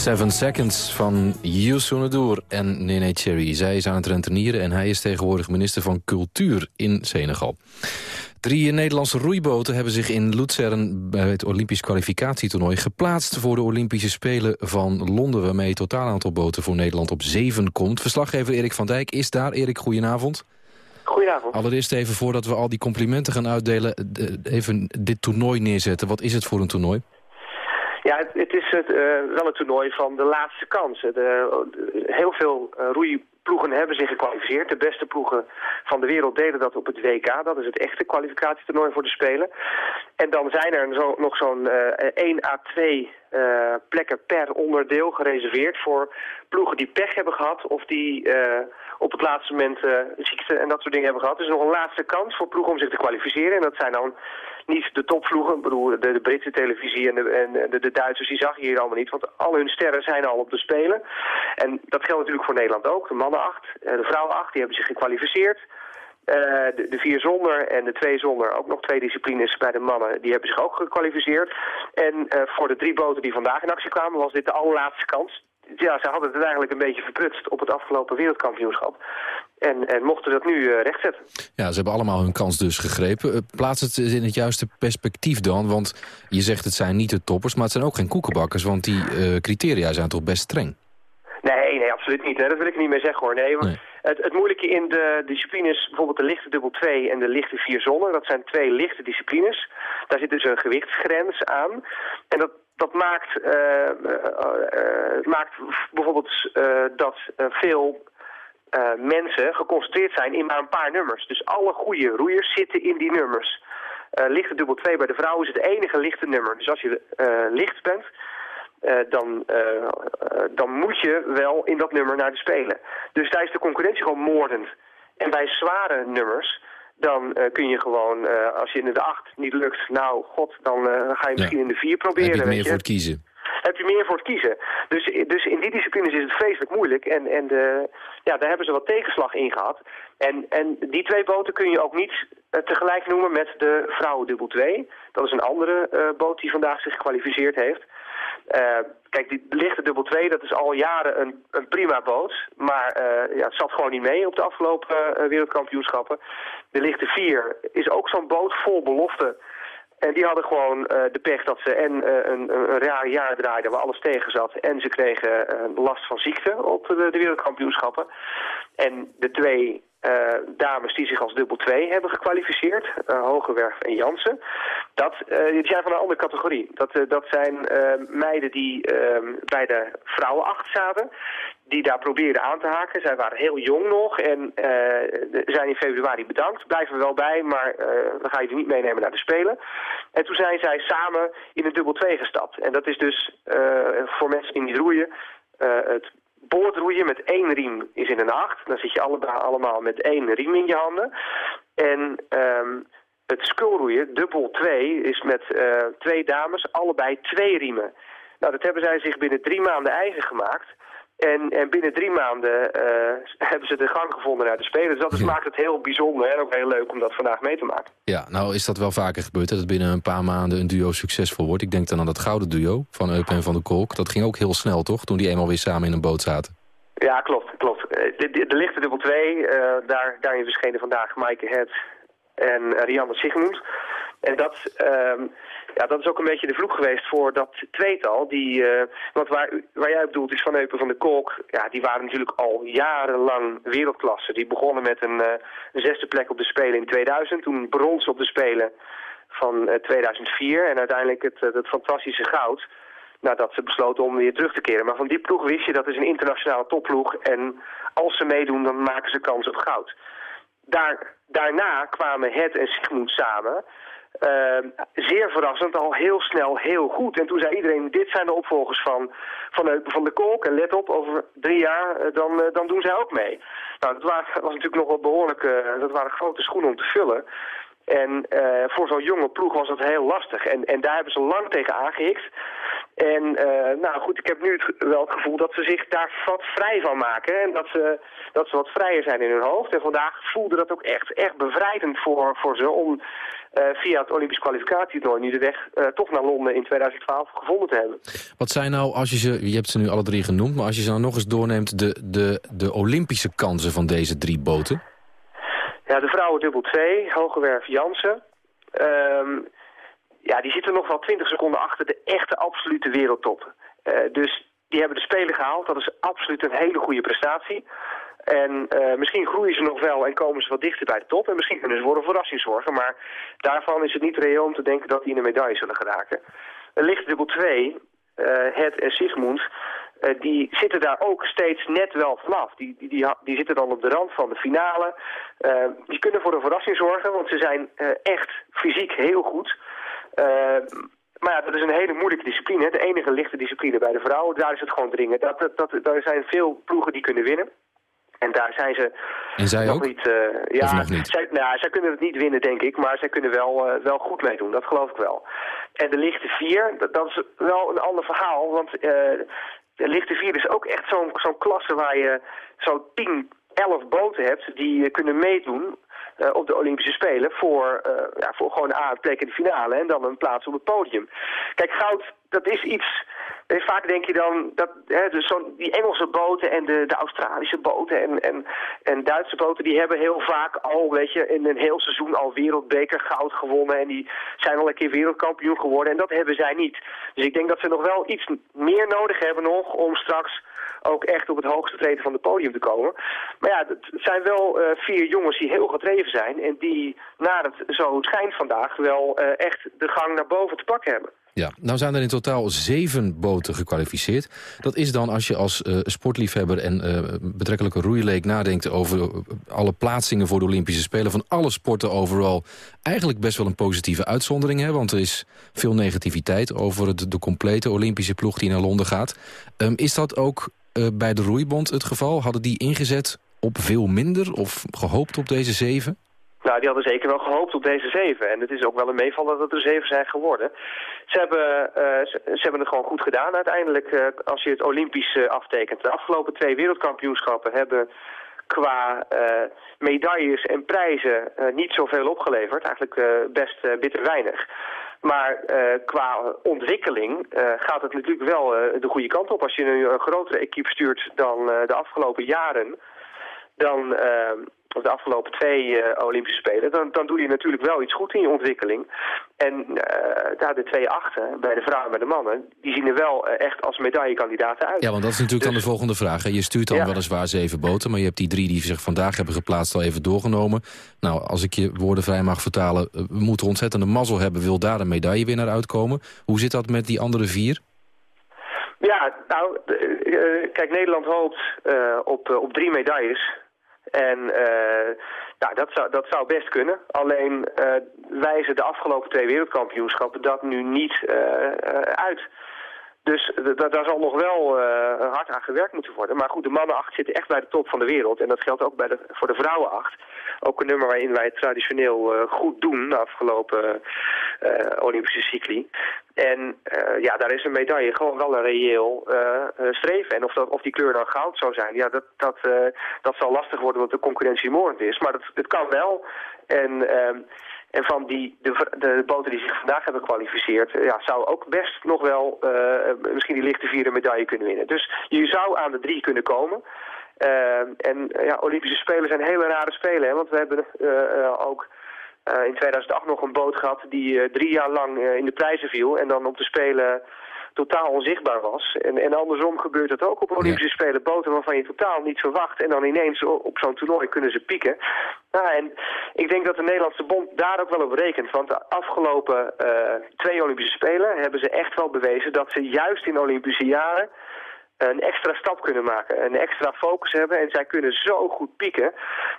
Seven Seconds van Youssou N'Dour en Nene Cherry. Zij is aan het rentenieren en hij is tegenwoordig minister van Cultuur in Senegal. Drie Nederlandse roeiboten hebben zich in Luzern bij het Olympisch kwalificatietoernooi geplaatst voor de Olympische Spelen van Londen, waarmee het totaal aantal boten voor Nederland op zeven komt. Verslaggever Erik van Dijk is daar. Erik, goedenavond. Goedenavond. Allereerst even voordat we al die complimenten gaan uitdelen, d- even dit toernooi neerzetten. Wat is het voor een toernooi? Ja, het, het is het, eh, wel een toernooi van de laatste kans. De, heel veel eh, roeiploegen hebben zich gekwalificeerd. De beste ploegen van de wereld deden dat op het WK. Dat is het echte kwalificatietoernooi voor de Spelen. En dan zijn er zo, nog zo'n eh 1 à 2 eh, plekken per onderdeel gereserveerd voor ploegen die pech hebben gehad of die op het laatste moment ziekte en dat soort dingen hebben gehad. Dus nog een laatste kans voor ploegen om zich te kwalificeren. En dat zijn dan niet de topvloegen. Bedoel, de, de Britse televisie en, de, en de Duitsers, die zag je hier allemaal niet. Want al hun sterren zijn al op de Spelen. En dat geldt natuurlijk voor Nederland ook. De mannen acht, eh, de vrouwen acht, die hebben zich gekwalificeerd. Eh, de, de vier zonder en de twee zonder, ook nog twee disciplines bij de mannen, die hebben zich ook gekwalificeerd. En eh, voor de drie boten die vandaag in actie kwamen, was dit de allerlaatste kans. Ja, ze hadden het eigenlijk een beetje verprutst op het afgelopen wereldkampioenschap. En, en mochten dat nu eh, rechtzetten. Ja, ze hebben allemaal hun kans dus gegrepen. Eh, Plaats het in het juiste perspectief dan, want je zegt het zijn niet de toppers, maar het zijn ook geen koekenbakkers, want die eh, criteria zijn toch best streng. Nee, nee, absoluut niet. Hè. Dat wil ik niet meer zeggen hoor. Nee, want Het, het moeilijke in de disciplines, bijvoorbeeld de lichte dubbel 2 en de lichte vier zonnen, dat zijn twee lichte disciplines. Daar zit dus een gewichtsgrens aan. En dat, dat maakt, maakt bijvoorbeeld dat veel mensen geconcentreerd zijn in maar een paar nummers. Dus alle goede roeiers zitten in die nummers. Eh, lichte dubbel 2 bij de vrouwen is het enige lichte nummer. Dus als je eh, licht bent, eh, dan, eh, eh, dan moet je wel in dat nummer naar de Spelen. Dus daar is de concurrentie gewoon moordend. En bij zware nummers, dan eh, kun je gewoon, eh, als je in de 8 niet lukt, nou god, dan eh, ga je misschien in de 4 proberen. Heb je weet meer je. voor het kiezen. Heb je meer voor het kiezen. Dus, dus in die disciplines is het vreselijk moeilijk. En, en de, ja, daar hebben ze wat tegenslag in gehad. En, en die twee boten kun je ook niet eh, tegelijk noemen met de vrouwen dubbel 2. Dat is een andere eh, boot die vandaag zich gekwalificeerd heeft. Eh, kijk, die lichte dubbel 2, dat is al jaren een, een prima boot. Maar eh, ja, het zat gewoon niet mee op de afgelopen eh, wereldkampioenschappen. De lichte 4 is ook zo'n boot vol belofte. En die hadden gewoon eh, de pech dat ze en eh, een, een, raar jaar draaiden waar alles tegen zat. En ze kregen eh, last van ziekte op de, wereldkampioenschappen. En de twee dames die zich als dubbel 2 hebben gekwalificeerd. Uh, Hogewerf en Jansen. Dat, uh, die zijn van een andere categorie. Dat, dat zijn meiden die bij de vrouwen achter zaten. Die daar probeerden aan te haken. Zij waren heel jong nog en zijn in februari bedankt. Blijven er wel bij, maar dan ga je er niet meenemen naar de Spelen. En toen zijn zij samen in een dubbel 2 gestapt. En dat is dus voor mensen die niet roeien... het boordroeien met één riem is in een acht. Dan zit je allemaal, allemaal met één riem in je handen. En um, het skulroeien, dubbel twee, is met uh, twee dames, allebei twee riemen. Nou, dat hebben zij zich binnen drie maanden eigen gemaakt. En, en binnen drie maanden uh, hebben ze de gang gevonden naar de Spelen. Dus dat is, maakt het heel bijzonder en ook heel leuk om dat vandaag mee te maken. Ja, nou is dat wel vaker gebeurd, dat binnen een paar maanden een duo succesvol wordt. Ik denk dan aan dat gouden duo van Eupen en Van der Kolk. Dat ging ook heel snel, toch, toen die eenmaal weer samen in een boot zaten? Ja, klopt, klopt. De, de, de lichte dubbel 2, uh, daar, daarin verschenen vandaag Maaike Het en Rianne Sigmund. En dat... Uh, ja, dat is ook een beetje de vloek geweest voor dat tweetal. Die, uh, want waar, waar jij bedoelt is Van Eupen van de Kolk. Ja, die waren natuurlijk al jarenlang wereldklasse. Die begonnen met een, een zesde plek op de Spelen in 2000. Toen brons op de Spelen van uh, 2004. En uiteindelijk het, het fantastische goud nadat ze besloten om weer terug te keren. Maar van die ploeg wist je, dat is een internationale topploeg. En als ze meedoen, dan maken ze kans op goud. Daar, daarna kwamen Het en Sigmund samen. Uh, zeer verrassend, al heel snel heel goed. En toen zei iedereen, dit zijn de opvolgers van Van, van de Kolk. En let op, over drie jaar, uh, dan, uh, dan doen zij ook mee. Nou, dat was, was natuurlijk nog wel behoorlijk, dat waren grote schoenen om te vullen. En voor zo'n jonge ploeg was dat heel lastig. En, en daar hebben ze lang tegen aangehikt. En uh, nou goed, ik heb nu het, wel het gevoel dat ze zich daar wat vrij van maken. En dat ze, dat ze wat vrijer zijn in hun hoofd. En vandaag voelde dat ook echt, echt bevrijdend voor, voor ze om uh, via het Olympisch kwalificatietoernooi nu de weg toch naar Londen in 2012 gevonden te hebben. Wat zijn nou, als je ze, je hebt ze nu alle drie genoemd, maar als je ze nou nog eens doorneemt, de, de, de Olympische kansen van deze drie boten? Ja, de vrouwen dubbel 2, Hogewerf Jansen. Um, ja, die zitten nog wel 20 seconden achter de echte absolute wereldtop. Uh, dus die hebben de Spelen gehaald. Dat is absoluut een hele goede prestatie. En uh, misschien groeien ze nog wel en komen ze wat dichter bij de top. En misschien kunnen ze voor een verrassing zorgen. Maar daarvan is het niet reëel om te denken dat die in een medaille zullen geraken. Er ligt dubbel 2, uh, Het en Sigmund. Uh, die zitten daar ook steeds net wel vanaf. Die, die, die, die zitten dan op de rand van de finale. Uh, die kunnen voor een verrassing zorgen, want ze zijn uh, echt fysiek heel goed. Maar ja, dat is een hele moeilijke discipline. De enige lichte discipline bij de vrouwen. Daar is het gewoon dringen. Dat, dat, dat, daar zijn veel ploegen die kunnen winnen. En daar zijn ze en zij nog ook? niet... Uh, ja, nog niet? Zij, nou, zij kunnen het niet winnen, denk ik. Maar zij kunnen wel, uh, wel goed meedoen. Dat geloof ik wel. En de lichte vier, dat, dat is wel een ander verhaal. Want uh, lichte vier is ook echt zo'n klasse waar je zo'n 10, 11 boten hebt die kunnen meedoen uh, op de Olympische Spelen voor, uh, ja, voor gewoon een plek in de finale en dan een plaats op het podium. Kijk, goud, dat is iets... Vaak denk je dan dat hè, dus zo die Engelse boten en de, de Australische boten en, en, en Duitse boten, die hebben heel vaak al, weet je, in een heel seizoen al wereldbeker goud gewonnen. En die zijn al een keer wereldkampioen geworden. En dat hebben zij niet. Dus ik denk dat ze nog wel iets meer nodig hebben nog om straks ook echt op het hoogste treden van het podium te komen. Maar ja, het zijn wel uh, vier jongens die heel gedreven zijn en die, naar het zo schijnt vandaag, wel uh, echt de gang naar boven te pakken hebben. Ja, nou zijn er in totaal zeven boten gekwalificeerd. Dat is dan als je als uh, sportliefhebber en uh, betrekkelijke roeileek nadenkt... over alle plaatsingen voor de Olympische Spelen van alle sporten overal... eigenlijk best wel een positieve uitzondering, hè? want er is veel negativiteit... over het, de complete Olympische ploeg die naar Londen gaat. Um, is dat ook bij de roeibond het geval? Hadden die ingezet op veel minder of gehoopt op deze zeven? Nou, die hadden zeker wel gehoopt op deze zeven. En het is ook wel een meevaller dat er zeven zijn geworden. Ze hebben, uh, ze, ze, hebben het gewoon goed gedaan uiteindelijk. Uh, als je het Olympisch uh, aftekent. De afgelopen twee wereldkampioenschappen hebben qua medailles en prijzen niet zoveel opgeleverd. Eigenlijk best bitter weinig. Maar qua ontwikkeling gaat het natuurlijk wel de goede kant op. Als je nu een grotere equipe stuurt dan de afgelopen jaren... dan of de afgelopen twee eh, Olympische Spelen, dan, dan doe je natuurlijk wel iets goed in je ontwikkeling. En eh, daar de twee achten, bij de vrouwen en bij de mannen, die zien er wel eh, echt als medaillekandidaten uit. Ja, want dat is natuurlijk dan de volgende vraag. hè. Je stuurt dan weliswaar zeven boten, maar je hebt die drie die zich vandaag hebben geplaatst al even doorgenomen. Nou, als ik je woorden vrij mag vertalen, we moeten ontzettende mazzel hebben, wil daar een medaillewinnaar uitkomen. Hoe zit dat met die andere vier? Ja, nou, kijk, Nederland hoopt op, op drie medailles. En nou, dat, zou, dat zou best kunnen. Alleen eh, wijzen de afgelopen twee wereldkampioenschappen dat nu niet eh, uit. Dus daar zal nog wel hard aan gewerkt moeten worden. Maar goed, de mannenacht zitten echt bij de top van de wereld. En dat geldt ook bij de, voor de vrouwenacht. Ook een nummer waarin wij het traditioneel eh, goed doen de afgelopen eh, Olympische cycli. En eh, ja, daar is een medaille gewoon wel een reëel streven. En of, dat, of die kleur dan goud zou zijn, ja, dat, dat, dat zal lastig worden omdat de concurrentie moordend is. Maar dat, het kan wel. En, ehm, en van die, de, de boten die zich vandaag hebben gekwalificeerd, ja, zou ook best nog wel misschien die lichte vierde medaille kunnen winnen. Dus je zou aan de drie kunnen komen. Eh, en eh, ja, Olympische Spelen zijn hele rare spelen, hè, want we hebben eh, eh, ook in 2008 nog een boot gehad die drie jaar lang in de prijzen viel en dan op de Spelen totaal onzichtbaar was. En, en andersom gebeurt dat ook op Olympische Spelen. Boten waarvan je totaal niet verwacht en dan ineens op zo'n toernooi kunnen ze pieken. Nou, en ik denk dat de Nederlandse bond daar ook wel op rekent. Want de afgelopen twee Olympische Spelen hebben ze echt wel bewezen dat ze juist in Olympische jaren een extra stap kunnen maken. Een extra focus hebben en zij kunnen zo goed pieken.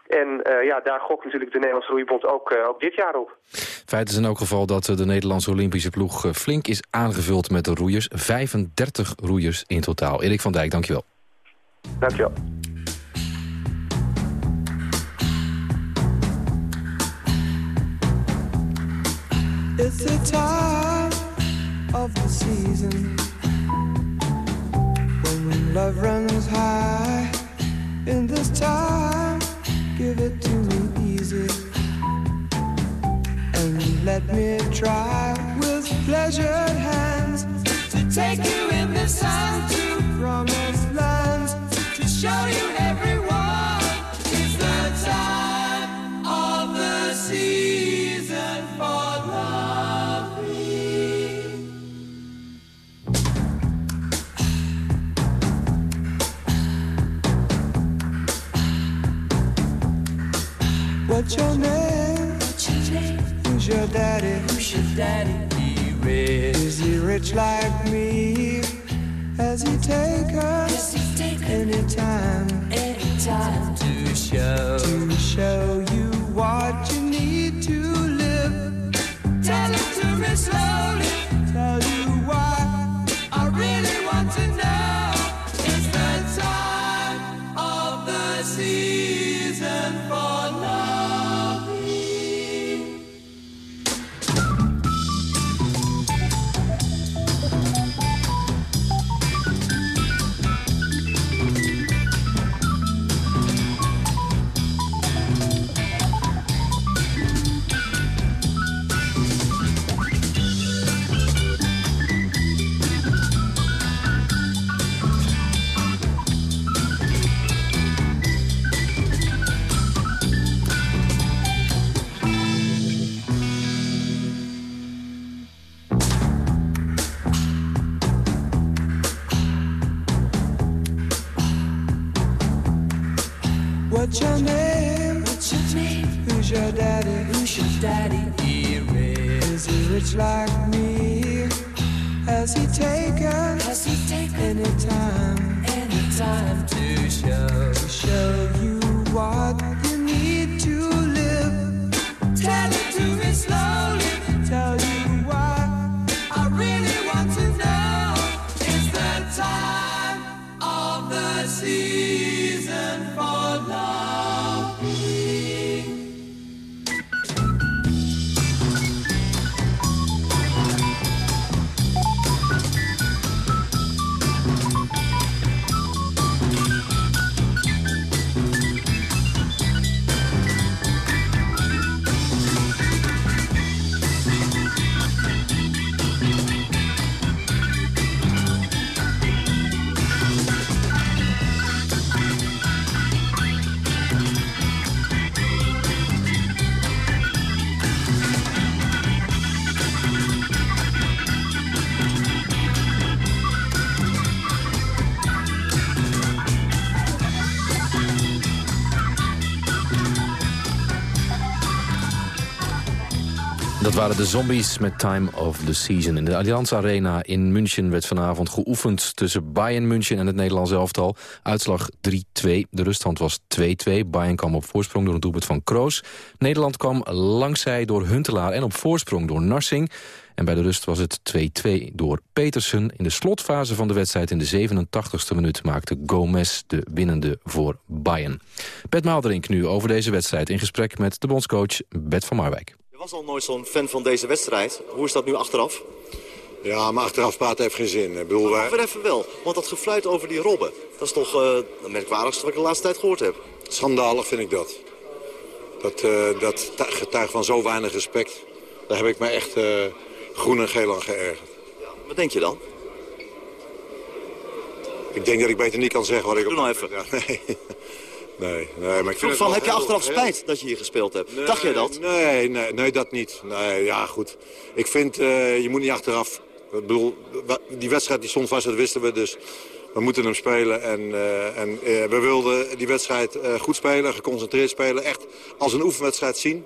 En eh, ja, daar gokt natuurlijk de Nederlandse roeibond ook, eh, ook dit jaar op. Feit is in elk geval dat eh, de Nederlandse Olympische ploeg flink is aangevuld met de roeiers. 35 roeiers in totaal. Erik van Dijk, dankjewel. Dankjewel. It's the time of the season love runs high. In this time, give it to me easy and let me try with pleasured hands to take you in the sun to promised lands to show you What's your name? Who's your daddy? Who's your daddy? He rich. Is he rich like me? Has he take us anytime? Anytime to show to show you what you need to live. Tell it to me slowly. Name? What's your name? Who's your daddy? Who's your daddy? He rich. Is he rich like me? Has he taken? Has he taken any time? Any time to show to show waren de zombies met Time of the Season. In de Allianz Arena in München werd vanavond geoefend... tussen Bayern München en het Nederlands elftal. Uitslag 3-2. De ruststand was 2-2. Bayern kwam op voorsprong door een doelpunt van Kroos. Nederland kwam langzij door Huntelaar en op voorsprong door Narsing. En bij de rust was het 2-2 door Petersen. In de slotfase van de wedstrijd in de 87ste minuut... maakte Gomez de winnende voor Bayern. Bert Maalderink nu over deze wedstrijd... in gesprek met de bondscoach Bert van Marwijk. Je was al nooit zo'n fan van deze wedstrijd. Hoe is dat nu achteraf? Ja, maar achteraf praten heeft geen zin. Ik bedoel, even wel, want dat gefluit over die robben... dat is toch uh, het merkwaardigste wat ik de laatste tijd gehoord heb. Schandalig vind ik dat. Dat, uh, dat getuigt van zo weinig respect. Daar heb ik me echt uh, groen en geel aan geërgerd. Ja, wat denk je dan? Ik denk dat ik beter niet kan zeggen wat ik... Doe nou even. Ja, nee. Nee, nee, maar ik vind van, heb je achteraf spijt dat je hier gespeeld hebt? Nee, Dacht jij dat? Nee, nee, nee, dat niet. Nee, ja, goed. Ik vind, uh, je moet niet achteraf... Ik bedoel, die wedstrijd die stond vast, dat wisten we, dus we moeten hem spelen. En, uh, en uh, we wilden die wedstrijd goed spelen, geconcentreerd spelen. Echt als een oefenwedstrijd zien.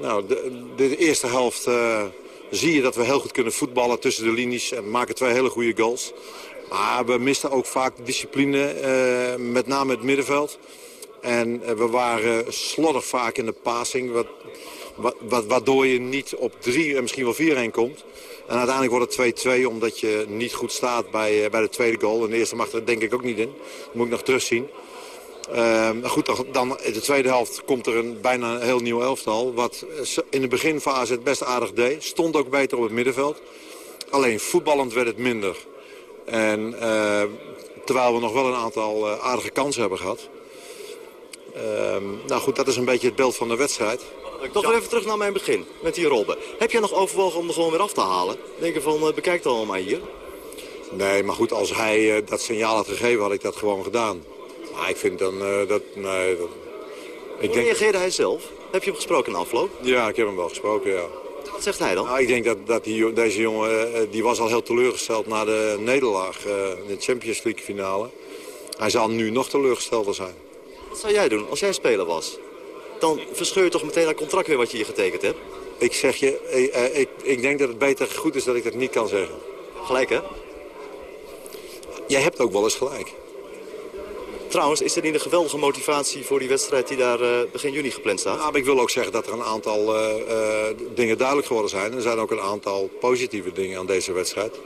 Nou, de, de eerste helft zie je dat we heel goed kunnen voetballen tussen de linies. En maken twee hele goede goals. Maar we misten ook vaak discipline, met name het middenveld. En we waren slordig vaak in de passing. Wat, wat, waardoor je niet op drie en misschien wel vier heen komt. En uiteindelijk wordt het 2-2 omdat je niet goed staat bij, bij de tweede goal. En de eerste mag er denk ik ook niet in. Dat moet ik nog terugzien. Uh, goed, dan in de tweede helft komt er een bijna een heel nieuw elftal. Wat in de beginfase het best aardig deed. Stond ook beter op het middenveld. Alleen voetballend werd het minder. En uh, terwijl we nog wel een aantal aardige kansen hebben gehad. Uh, nou goed, dat is een beetje het beeld van de wedstrijd. Toch weer even terug naar mijn begin, met die Robben. Heb jij nog overwogen om er gewoon weer af te halen? Denken van, uh, bekijk het allemaal hier. Nee, maar goed, als hij uh, dat signaal had gegeven, had ik dat gewoon gedaan. Maar ik vind dan uh, dat... Nee, dat ik Hoe denk... reageerde hij zelf? Heb je hem gesproken in afloop? Ja, ik heb hem wel gesproken, ja. Wat zegt hij dan? Nou, ik denk dat, dat die, deze jongen, die was al heel teleurgesteld na de nederlaag in de Champions League finale. Hij zal nu nog teleurgestelder zijn. Wat zou jij doen als jij speler was? Dan verscheur je toch meteen dat contract weer wat je hier getekend hebt? Ik zeg je, ik, ik, ik denk dat het beter goed is dat ik dat niet kan zeggen. Gelijk, hè? Jij hebt ook wel eens gelijk. Trouwens, is er niet een geweldige motivatie voor die wedstrijd die daar uh, begin juni gepland staat? Ja, maar ik wil ook zeggen dat er een aantal uh, uh, dingen duidelijk geworden zijn. Er zijn ook een aantal positieve dingen aan deze wedstrijd.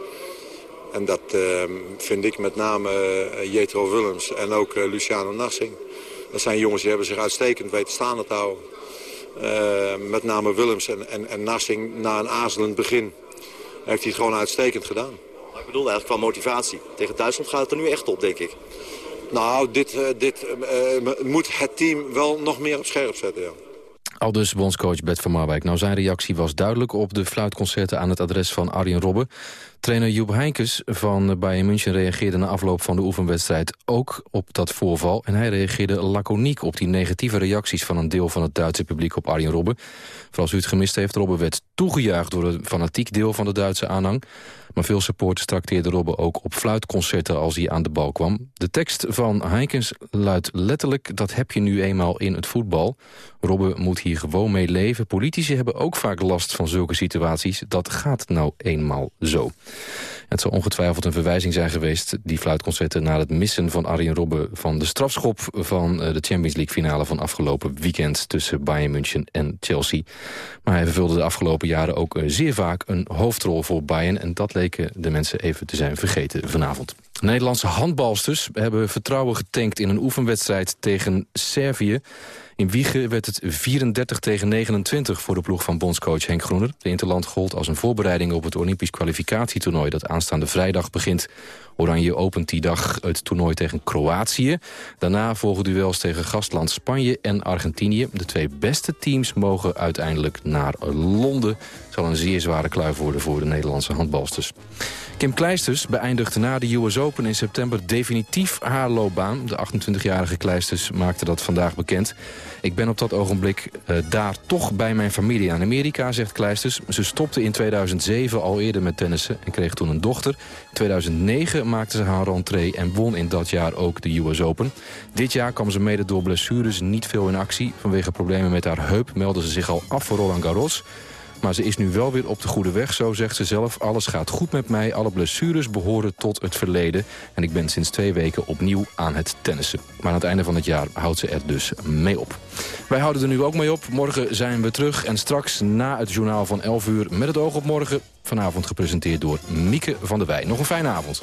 En dat vind ik met name Jetro Willems en ook Luciano Narsing. Dat zijn jongens die hebben zich uitstekend weten staande te houden. Uh, met name Willems en, en, en Narsing na een aarzelend begin heeft hij het gewoon uitstekend gedaan. Maar ik bedoel eigenlijk qua motivatie. Tegen Duitsland gaat het er nu echt op, denk ik. Nou, dit, uh, dit uh, moet het team wel nog meer op scherp zetten, ja. Al dus bondscoach Bert van Marwijk. Nou, zijn reactie was duidelijk op de fluitconcerten aan het adres van Arjen Robben. Trainer Joep Heinkes van Bayern München reageerde na afloop van de oefenwedstrijd ook op dat voorval. En hij reageerde laconiek op die negatieve reacties van een deel van het Duitse publiek op Arjen Robben. Voor als u het gemist heeft, Robben werd toegejuicht door een fanatiek deel van de Duitse aanhang. Maar veel supporters trakteerden Robben ook op fluitconcerten als hij aan de bal kwam. De tekst van Heinkens luidt letterlijk, dat heb je nu eenmaal in het voetbal. Robben moet hier gewoon mee leven. Politici hebben ook vaak last van zulke situaties. Dat gaat nou eenmaal zo. Het zal ongetwijfeld een verwijzing zijn geweest, die fluitconcerten... naar het missen van Arjen Robben van de strafschop... van de Champions League finale van afgelopen weekend... tussen Bayern München en Chelsea. Maar hij vervulde de afgelopen jaren ook zeer vaak een hoofdrol voor Bayern... en dat leken de mensen even te zijn vergeten vanavond. Nederlandse handbalsters hebben vertrouwen getankt in een oefenwedstrijd tegen Servië. In Wiegen werd het 34 tegen 29 voor de ploeg van bondscoach Henk Groener. De Interland gold als een voorbereiding op het Olympisch kwalificatietoernooi... dat aanstaande vrijdag begint. Oranje opent die dag het toernooi tegen Kroatië. Daarna volgen duels tegen gastland Spanje en Argentinië. De twee beste teams mogen uiteindelijk naar Londen. Het zal een zeer zware kluif worden voor de Nederlandse handbalsters. Kim Kleisters beëindigde na de US Open in september definitief haar loopbaan. De 28-jarige Kleisters maakte dat vandaag bekend. Ik ben op dat ogenblik uh, daar toch bij mijn familie aan Amerika, zegt Kleisters. Ze stopte in 2007 al eerder met tennissen en kreeg toen een dochter. In 2009 maakte ze haar rentree en won in dat jaar ook de US Open. Dit jaar kwam ze mede door blessures niet veel in actie. Vanwege problemen met haar heup meldde ze zich al af voor Roland Garros. Maar ze is nu wel weer op de goede weg, zo zegt ze zelf. Alles gaat goed met mij, alle blessures behoren tot het verleden. En ik ben sinds twee weken opnieuw aan het tennissen. Maar aan het einde van het jaar houdt ze er dus mee op. Wij houden er nu ook mee op. Morgen zijn we terug en straks na het journaal van 11 uur... met het oog op morgen, vanavond gepresenteerd door Mieke van der Wij. Nog een fijne avond.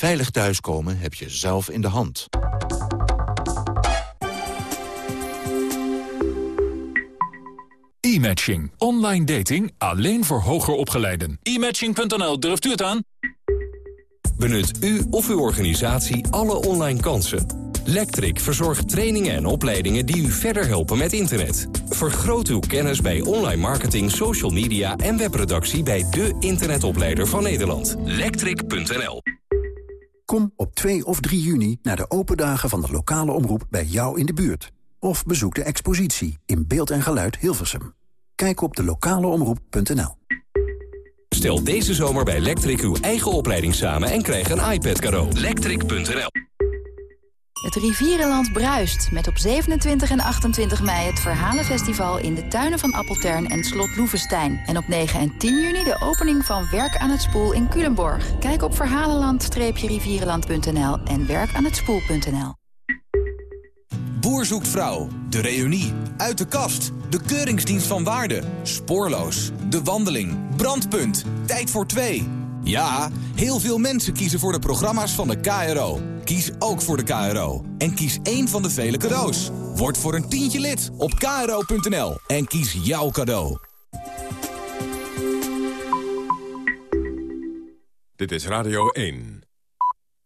Veilig thuiskomen heb je zelf in de hand. E-matching. Online dating alleen voor hoger opgeleiden. E-matching.nl, durft u het aan? Benut u of uw organisatie alle online kansen. Lectric verzorgt trainingen en opleidingen die u verder helpen met internet. Vergroot uw kennis bij online marketing, social media en webproductie bij de internetopleider van Nederland. Lectric.nl Kom op 2 of 3 juni naar de open dagen van de lokale omroep bij jou in de buurt. Of bezoek de expositie in beeld en geluid Hilversum. Kijk op de lokaleomroep.nl. Stel deze zomer bij Lectric uw eigen opleiding samen en krijg een iPad cadeau. Lectric.nl Het Rivierenland bruist met op 27 en 28 mei het Verhalenfestival in de tuinen van Appeltern en Slot Loevestein. En op 9 en 10 juni de opening van Werk aan het Spoel in Culemborg. Kijk op verhalenland-rivierenland.nl en werkaanhetspoel.nl. Boer zoekt vrouw, de reunie, uit de kast, de keuringsdienst van waarde, spoorloos, de wandeling, brandpunt, tijd voor twee. Ja, heel veel mensen kiezen voor de programma's van de KRO. Kies ook voor de KRO. En kies één van de vele cadeaus. Word voor een tientje lid op kro.nl en kies jouw cadeau. Dit is Radio 1.